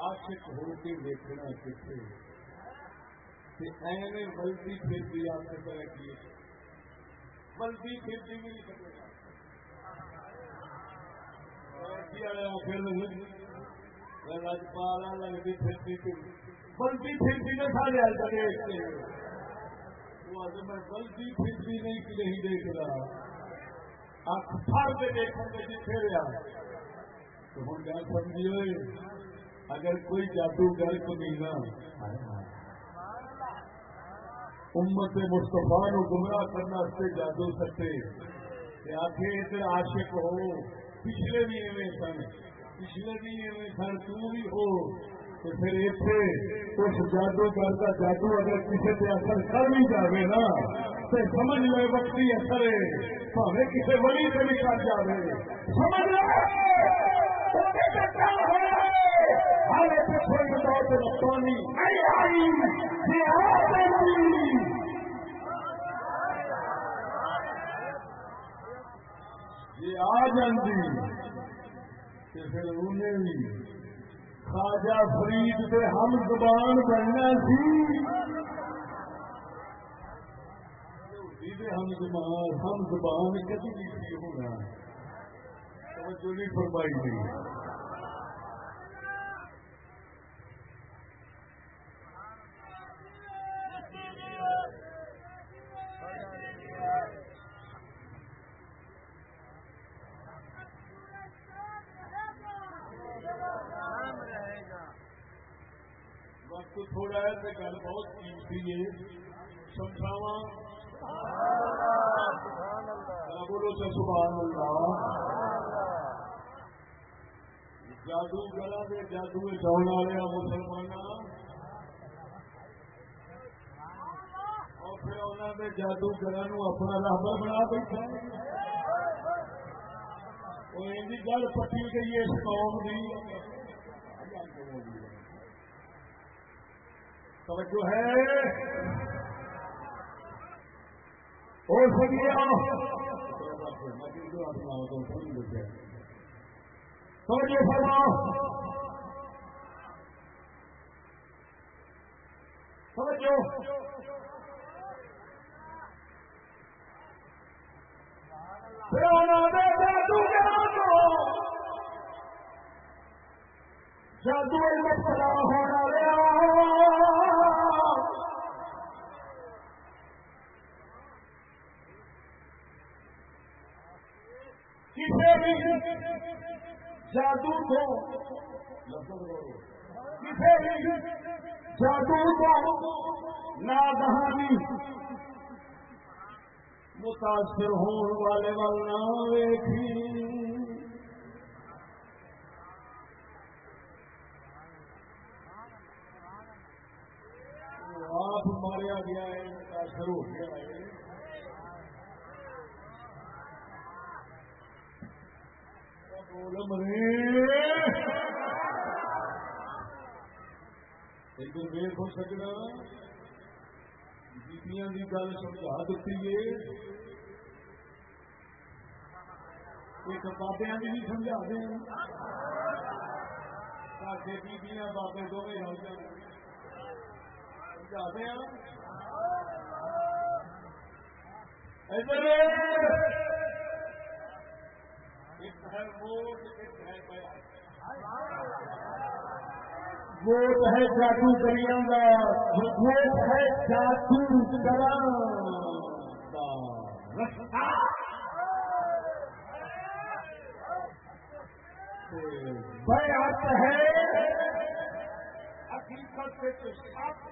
عاشق ہو کے دیکھنا کتنے ایویں بلدی پھرتی آپ نے طرح کی بلدی پھرتی بھی نہیں سکے رجپال لگتی پھرتی پھرتی نے سارے میں پھرتی ہاں، نہیں نہیں دیکھ رہا۔ آپ سر کے دیکھوں گے جی تو ہم کیا سمجھیے، اگر کوئی جادوگر کو نہیں امت مصطفیٰ نو گمراہ کرنا سے جادو سکتے آخر ادھر عاشق ہو۔ پچھلے بھی ایویں سن۔ پچھلے بھی ایویں سن۔ تو بھی ہو۔ تو پھر اتنے اس جادو گھر کا جادو اگر کسی پہ اثر کر بھی جائے نا تو سمجھ لے وقتی اثر ہے۔ پہ کسی ولی سے بھی کر جائے سمجھ لے پانی یہ آ جاتی پھر انہیں بھی خواجہ فرید سے ہم زبان بننا سی۔ ہم زبان ہم زبان کبھی نہیں ہونا۔ توجہ نہیں فرمائی گئی تھوڑا ہے تو گل بہت قیمتی ہے سمجھاوا بولو تو سبحان اللہ۔ جادو گلا دے جادو چاؤن والے مسلمان اور پھر انہوں نے جادو گلا اپنا رابر بنا بیٹھا گل پٹی گئی اس قوم کی توجہ ہے۔ اور سکیا توجہ فرما۔ جادو مبتلا ہونا جادو کو کسی بھی جادو کو نادہانی متاثر ہونے والے والا ویکھی آپ ماریا گیا ہے متاثر ہو گیا ہے ایک ہو سکنا۔ بیبیاں کی گل سمجھا دیتی ہے۔ ایک بابیا کی بھی سمجھا دیں تاکہ بیبیاں بابے دونوں ہو جائیں۔ سمجھا دیں ادھر۔ ووٹ ہے جادو کریا ووٹ ہے جادو کرا بیعت ہے حقیقت کے ساتھ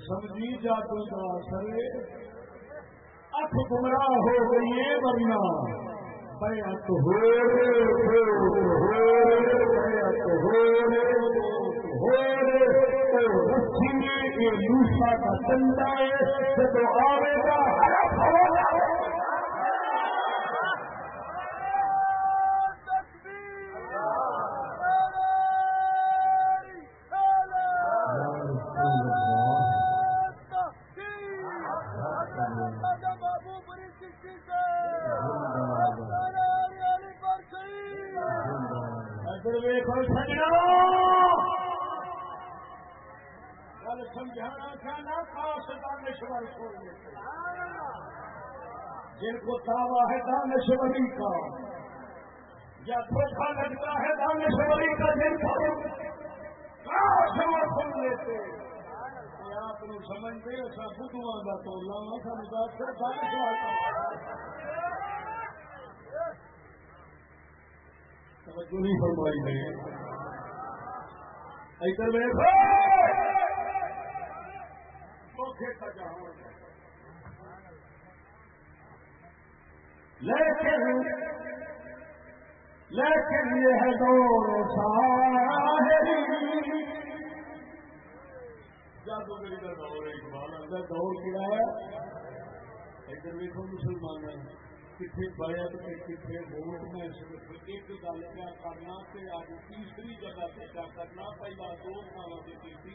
سمجھی جادو کا اثر اٹھ گمراہ ہو گئی ہے ورنہ بیعت ہو دوسرا کا چندہ ہے، جب آئے گا جن دعویٰ ہے دانشوری کا۔ یا دھوکھا لگتا ہے دانشوری کا جن کو سن لیتے۔ آپ سمجھتے ایسا بدھواں کا تو لانا سمجھا پھر دانشور توجہ نہیں فرمائی ہے۔ ادھر میں کا جہاں لیکن لیکن یہ ہے دور جادو میری کا دور ہے اقبال اندر دور کیا ہے؟ ادھر دیکھو مسلمان کتنے بیعت میں کتنے ووٹ میں صرف ایک گل کیا کرنا، کہ آج تیسری جگہ پہ کیا کرنا پہلا دو سال کی تیسری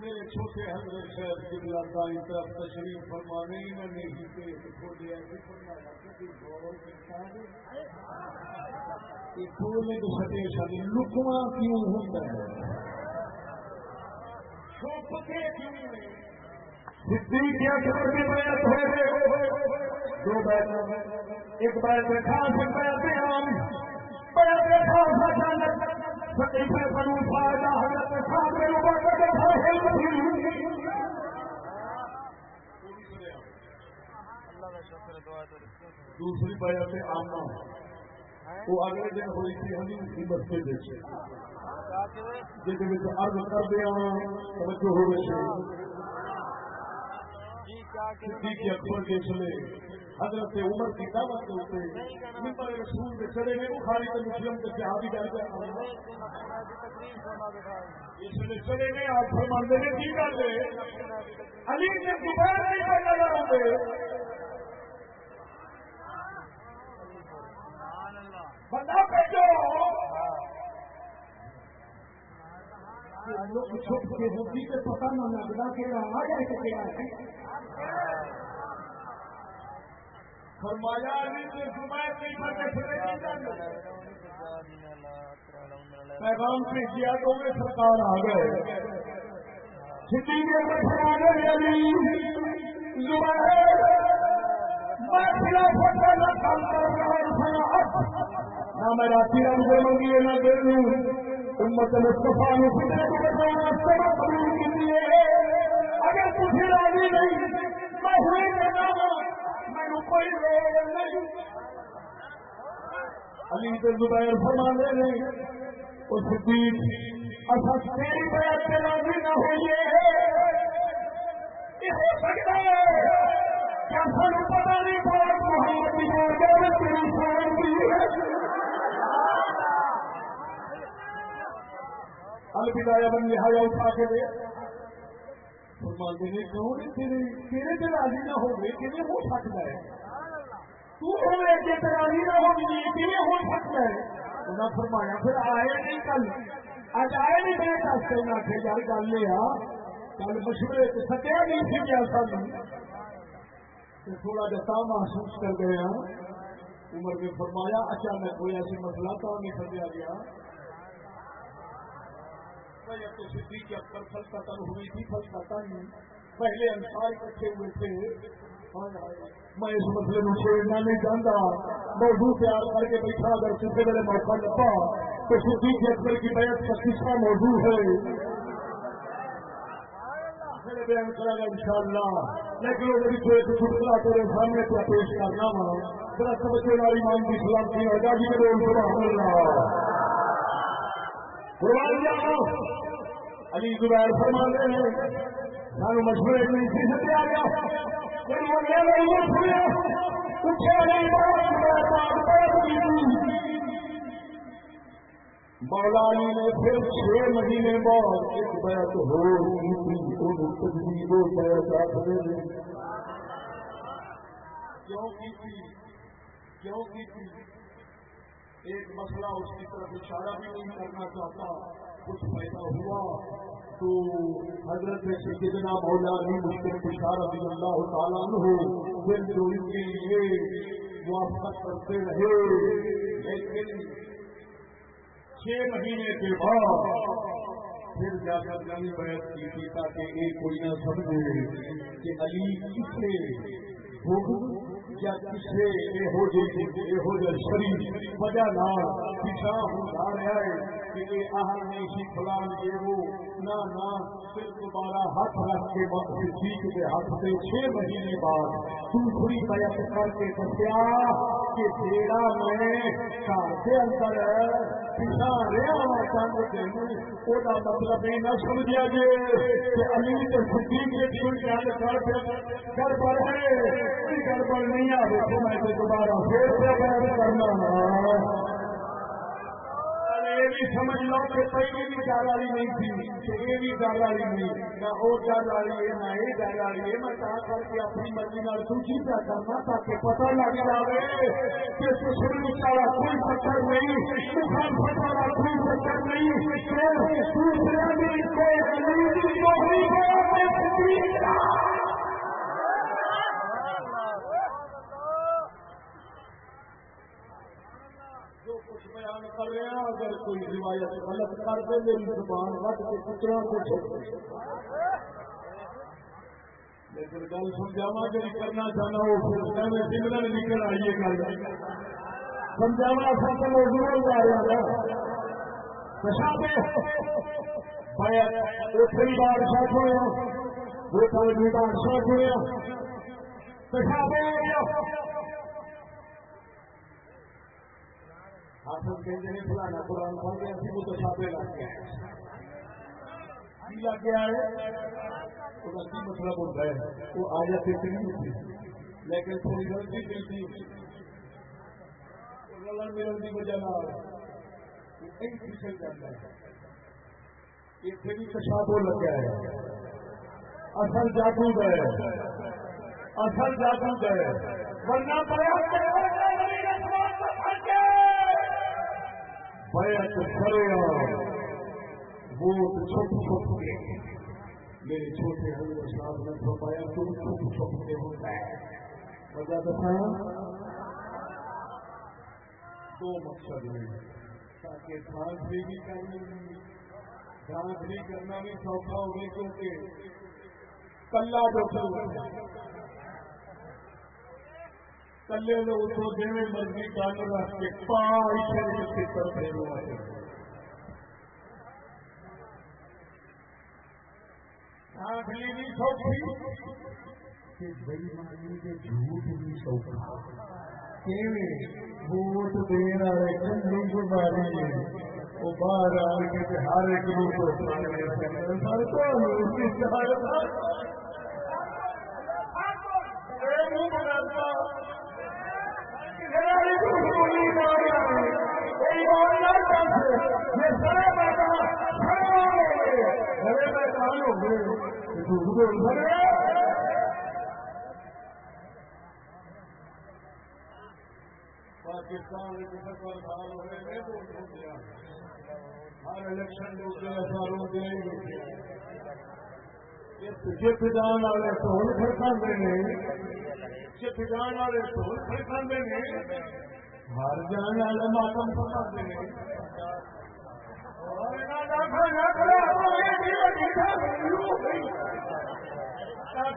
میرے چھوٹے حضرت شہر کی دائیں طرف تشریف فرمانے ہی میں نہیں پیٹ کھولے ایسے فرمایا کبھی گورو کرتا ہے۔ کہ کھولنے سٹے شانی لکما کیوں ہوتا ہے؟ صدیق دو ایک بیعت خاص ایک بیعت دوسری وجہ سے آنا وہ اگلے دن ہوئی تھی ہم کی مسجد جی ارد کر دیا۔ توجہ ہو اکبر کے چلے حضرت عمر کی دعوت کے ہوتے ممبر رسول کے چلے گئے، بخاری کے مسلم کے جہادی جا کے اس لیے چلے گئے، آپ فرمان دے کی کر دے علی کے دوبارہ نہیں پر نظر آتے بندہ بیٹھو لوگ چھپ کے ہوتی کے پتہ نہ لگتا کہ آ جائے کہ کیا ہے فرمایا پیغام سے کیا تو میں سرکار آ گئے۔ نہ میں راتی رنگ سے منگی نہ دے دوں امت مصطفیٰ نے اگر تجھے راضی نہیں، میں ہوئی علی کے زبیر فرما دے رہے اس بیچ اصل تیری بیعت سے راضی نہ ہوئیے ہو سکتا ہے کیا پتا نہیں پڑا محمد کی تیری کی الوداع بن اٹھا کے دے فرماتے ہیں کون تیرے تیرے سے راضی نہ ہو گئے کہ ہو سکتا ہے. تو ہوئے کہ راضی نہ ہوگی کہ ہو سکتا ہے. انہیں فرمایا، پھر آئے نہیں کل. اج آئے نہیں میرے دس انہیں آخر یار گل لیا کل مشورے سے سکیا نہیں سی کیا سن تھوڑا جا محسوس کر گیا۔ عمر نے فرمایا اچانک کوئی ایسی مسئلہ تو نہیں سمجھا گیا۔ یا تو صدیق اکبر فلسفہ ہوئی تھی فلسفہ نہیں۔ پہلے انسار اکٹھے ہوئے تھے۔ ہاں جی۔ میں اس مسئلے میں چھوڑنا نہیں چاہتا۔ موضوع تیار کر کے بیٹھا، اگر کسی میرے موقع لگا تو صدیق اکبر کی بیعت کا تیسرا موضوع ہے۔ بیان کرا گا ان لیکن وہ میری کوئی چھٹکلا تیرے سامنے کو پیش کرنا۔ وا ذرا سمجھے والی مان کی سلامتی سلام کی آزادی کرو سبحان اللہ علی زبیر فرما رہے ہیں، سانو مشورے میں اسی سے دیا گیا. مولانا نے پھر چھ مہینے بعد ایک بیعت ہو تجدید و بیعت آخر کیوں کی تھی؟ کیوں کی تھی؟ ایک مسئلہ اس کی طرف اشارہ بھی نہیں کرنا چاہتا، کچھ پیدا ہوا تو حضرت سیدنا مولانا مشکل اشارہ بھی اللہ تعالیٰ ہو دل چوری کے لیے موافقت کرتے رہے، لیکن چھ مہینے کے بعد پھر جا کر جانی بیعت کی تھی تاکہ ایک کوئی نہ سمجھے کہ علی کسے یا کسے ہو جائے شریف وجہ نہ پیچھا ہوتا رہا ہے کہ یہ نہیں سی فلان یہ وہ نہ نہ پھر دوبارہ ہاتھ رکھ کے وقت ٹھیک کے ہاتھ سے چھ مہینے بعد دوسری بیعت کر کے دسیا کہ میں گھر کے اندر پیچھا رہا ہاں چند دن وہ مطلب یہ نہ سمجھا جائے کہ علی صدیق کے کر گڑبڑ ہے گڑبڑ نہیں آئے تو میں دوبارہ پھر سے کرنا یہ بھی سمجھ لو کہ پہلی بھی ڈر والی نہیں تھی یہ بھی ڈر والی نہیں۔ نہ وہ ڈر والی ہے، نہ یہ ڈر والی ہے۔ میں کہا کر کے اپنی مرضی نال سوچی پہ کرنا تاکہ پتہ لگ جائے کہ دشمن والا کوئی پتھر نہیں مخالفت والا کوئی پتھر نہیں۔ دوسرے کوئی بیان کر رہے اگر کوئی روایت غلط کر دے، میری زبان رکھ کے کچرا کو چھوڑ لیکن گل سمجھاوا جی کرنا چاہنا وہ پھر میں سملر نکل آئیے گل۔ سمجھاوا سب موضوع جا رہا بادشاہ چھوڑیا وہ کل بھی بادشاہ چھوڑیا پیشاب حاصل کہتے ہیں فلانا قرآن پڑھ گیا وہ تو چھاپے لگ گیا لگ گیا ہے؟ مطلب ہوتا ہے وہ آیا ہوتی۔ لیکن تھوڑی غلطی ملتی رلن ملن کی وجہ نہ جاتا ہے۔ لگ گیا ہے۔ اصل جادو ہے۔ اصل جادو ہے۔ ورنہ بیعت کرے وہ چھپ چھپ کے میرے چھوٹے حضرت صاحب نے فرمایا تم چھپ چھپ کے ہوتا ہے وجہ بتایا دو مقصد ہیں تاکہ دھاندلی بھی کرنی دھاندلی کرنا بھی سوکھا ہوگی کیونکہ کلا جو کلے کو جی مرضی گل رکھ کے پائی کرتے آخری بھی سوکھی۔ بےمانی کے جھوٹ بھی سوکھا۔ ووٹ دین والے کنجو بیماری ہے وہ باہر آ کے ہر ایک پاکستان ہر الیکشن جت جان والے ٹول جان والے ٹول کھڑکانے ہر جان والے ماتم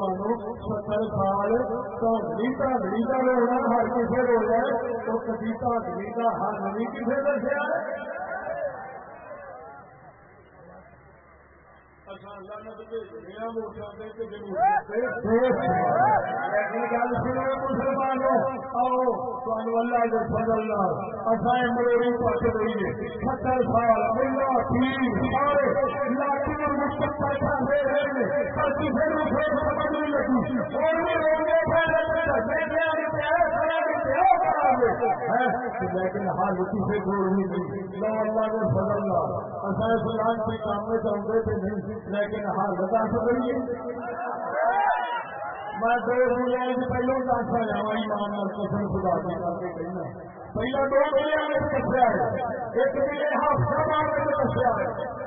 مسلمانوں ستر سال دھاندلی دھاندلی کا رونا ہر کسی رو ہے تو کبھی دھاندلی کا ہر نہیں کسی دسیا مسلمانوں آؤ اللہ کے فضل اصائیں مروری پٹ رہی ہے ستر سال ملا پیر سارے لاکھی مستقبل کھانے رہے کل کسی کو پھر سمجھ نہیں لگی اور بھی رونے لیکن حال کسی کو نہیں اللہ کے فضل اصائیں سلام کے کام میں چاہتے تھے نہیں، لیکن حال بتا سکیں میں دو دنیا پہلو دس آیا ایمان قسم خدا کی کر کے کہنا پہلے دو دنیا میں دسیا ہے۔ ایک دن ہفتہ بعد میں دسیا ہے۔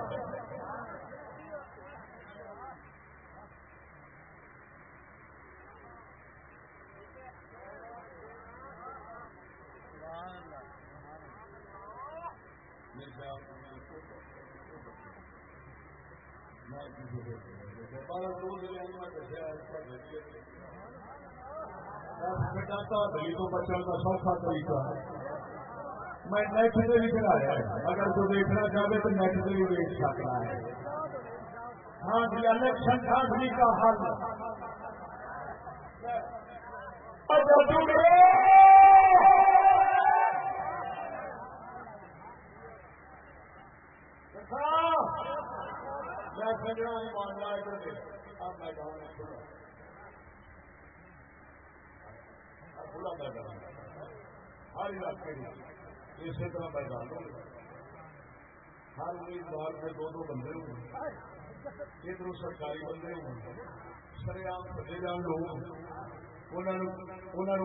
دلی تو بچن کا سوکھا طریقہ میں نیٹ سے بھی چلایا اگر تو دیکھنا چاہے تو نیٹ سے بھی دیکھ سکتا ہے ہاں جی الیکشن بھی کا حل میں سجنا ایماندار اب میدان کھلا میدان ہر علاقے میں۔ اسی طرح میدان ہر امیدوار میں دو دو بندے ہوں۔ ادھر سرکاری بندے ہوں۔ سر عام سجے جان لوگ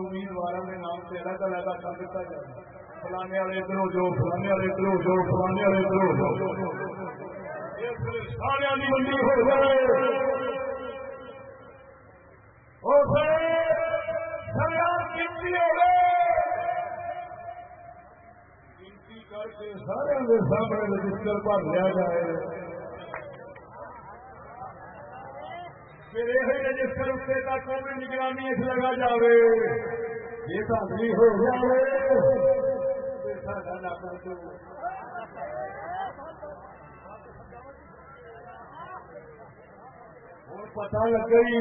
امیدوار کے نام سے الگ الگ کر دیتا جائے۔ فلانے والے ادھر ہو جاؤ، فلانے والے ادھر ہو جاؤ، فلانے والے ادھر ہو جاؤ۔ سارے منڈی ہو جائے۔ سارے سامنے رجسٹر بھر لیا جائے۔ پھر یہ رجسٹر اتنے تک بھی نگرانی لگا جائے یہ تو ہو جائے پتا لگ گئی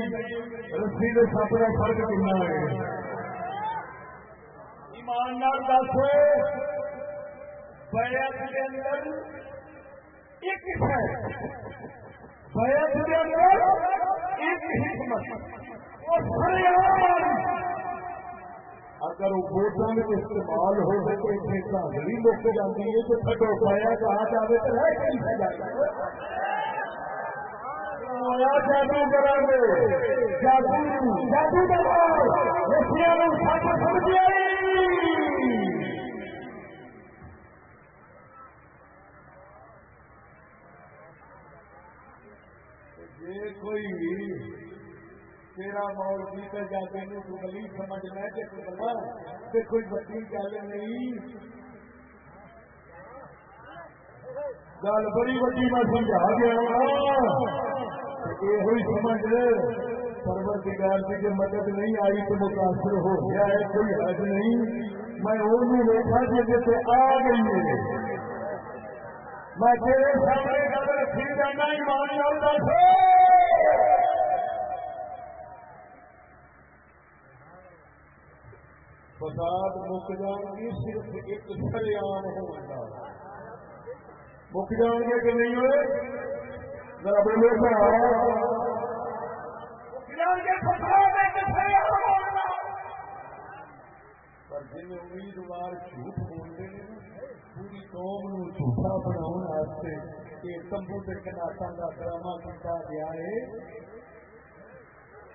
رسی کے سب کا فرق کنا ہے ایماندار دس بیعت کے اندر ایک ہے۔ بیعت کے اندر ایک حکمت۔ اگر وہ ووٹوں میں استعمال ہو تو اتنی کہانی مک جاتی ہے تو تھڈو پایا کہا جائے تو رہ کے جائے؟ جادو کرا گے، جادو جادو کوئی تیرا مول جی جاتے تو گلی سمجھنا ہے کہ کوئی گل نہیں۔ گل بڑی بڑی میں سمجھا گیا۔ یہ سمجھ پرور کی جو مدد نہیں آئی تو متاثر ہو گیا ہے، کوئی حج نہیں۔ میں وہ نہیں دیکھا جیسے آ گئی ہے۔ میں تیرے سامنے گل رکھی جانا ایمان لال فساد مک جان گی صرف ایک سر عام ہوگا مک جان گے کہ نہیں ہوئے؟ ذرا بولے پر جن امیدوار جھوٹ بولتے ہیں پوری قوم نو جھوٹا بناؤ تمبو کے کا ڈرامہ کیا گیا ہے۔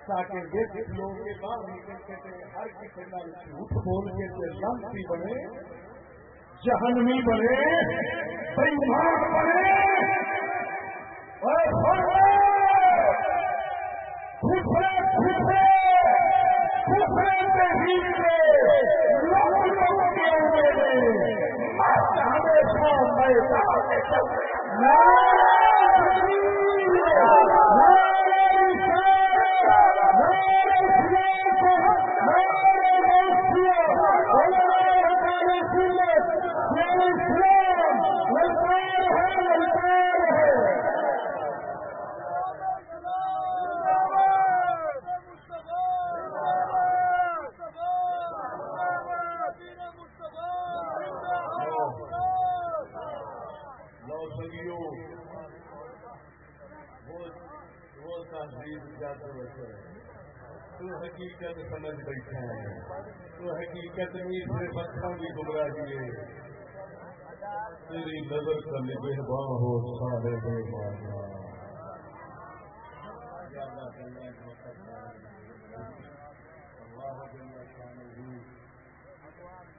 تاکہ یہ لوگ کے باہر نکل کے ہر کسی کا جھوٹ بول کے لمسی بنے جہنمی بنے بنے۔ ہمیشہ حقیقت سمجھ بیٹھا ہے تو حقیقت میں سے پتھروں کی گمراہی ہے۔ تیری نظر کا نگہباں ہو، سارے بے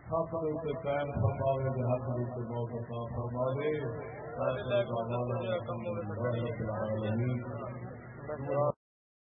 حق روپے قائم فرماوے دے حق روپے فرماوے۔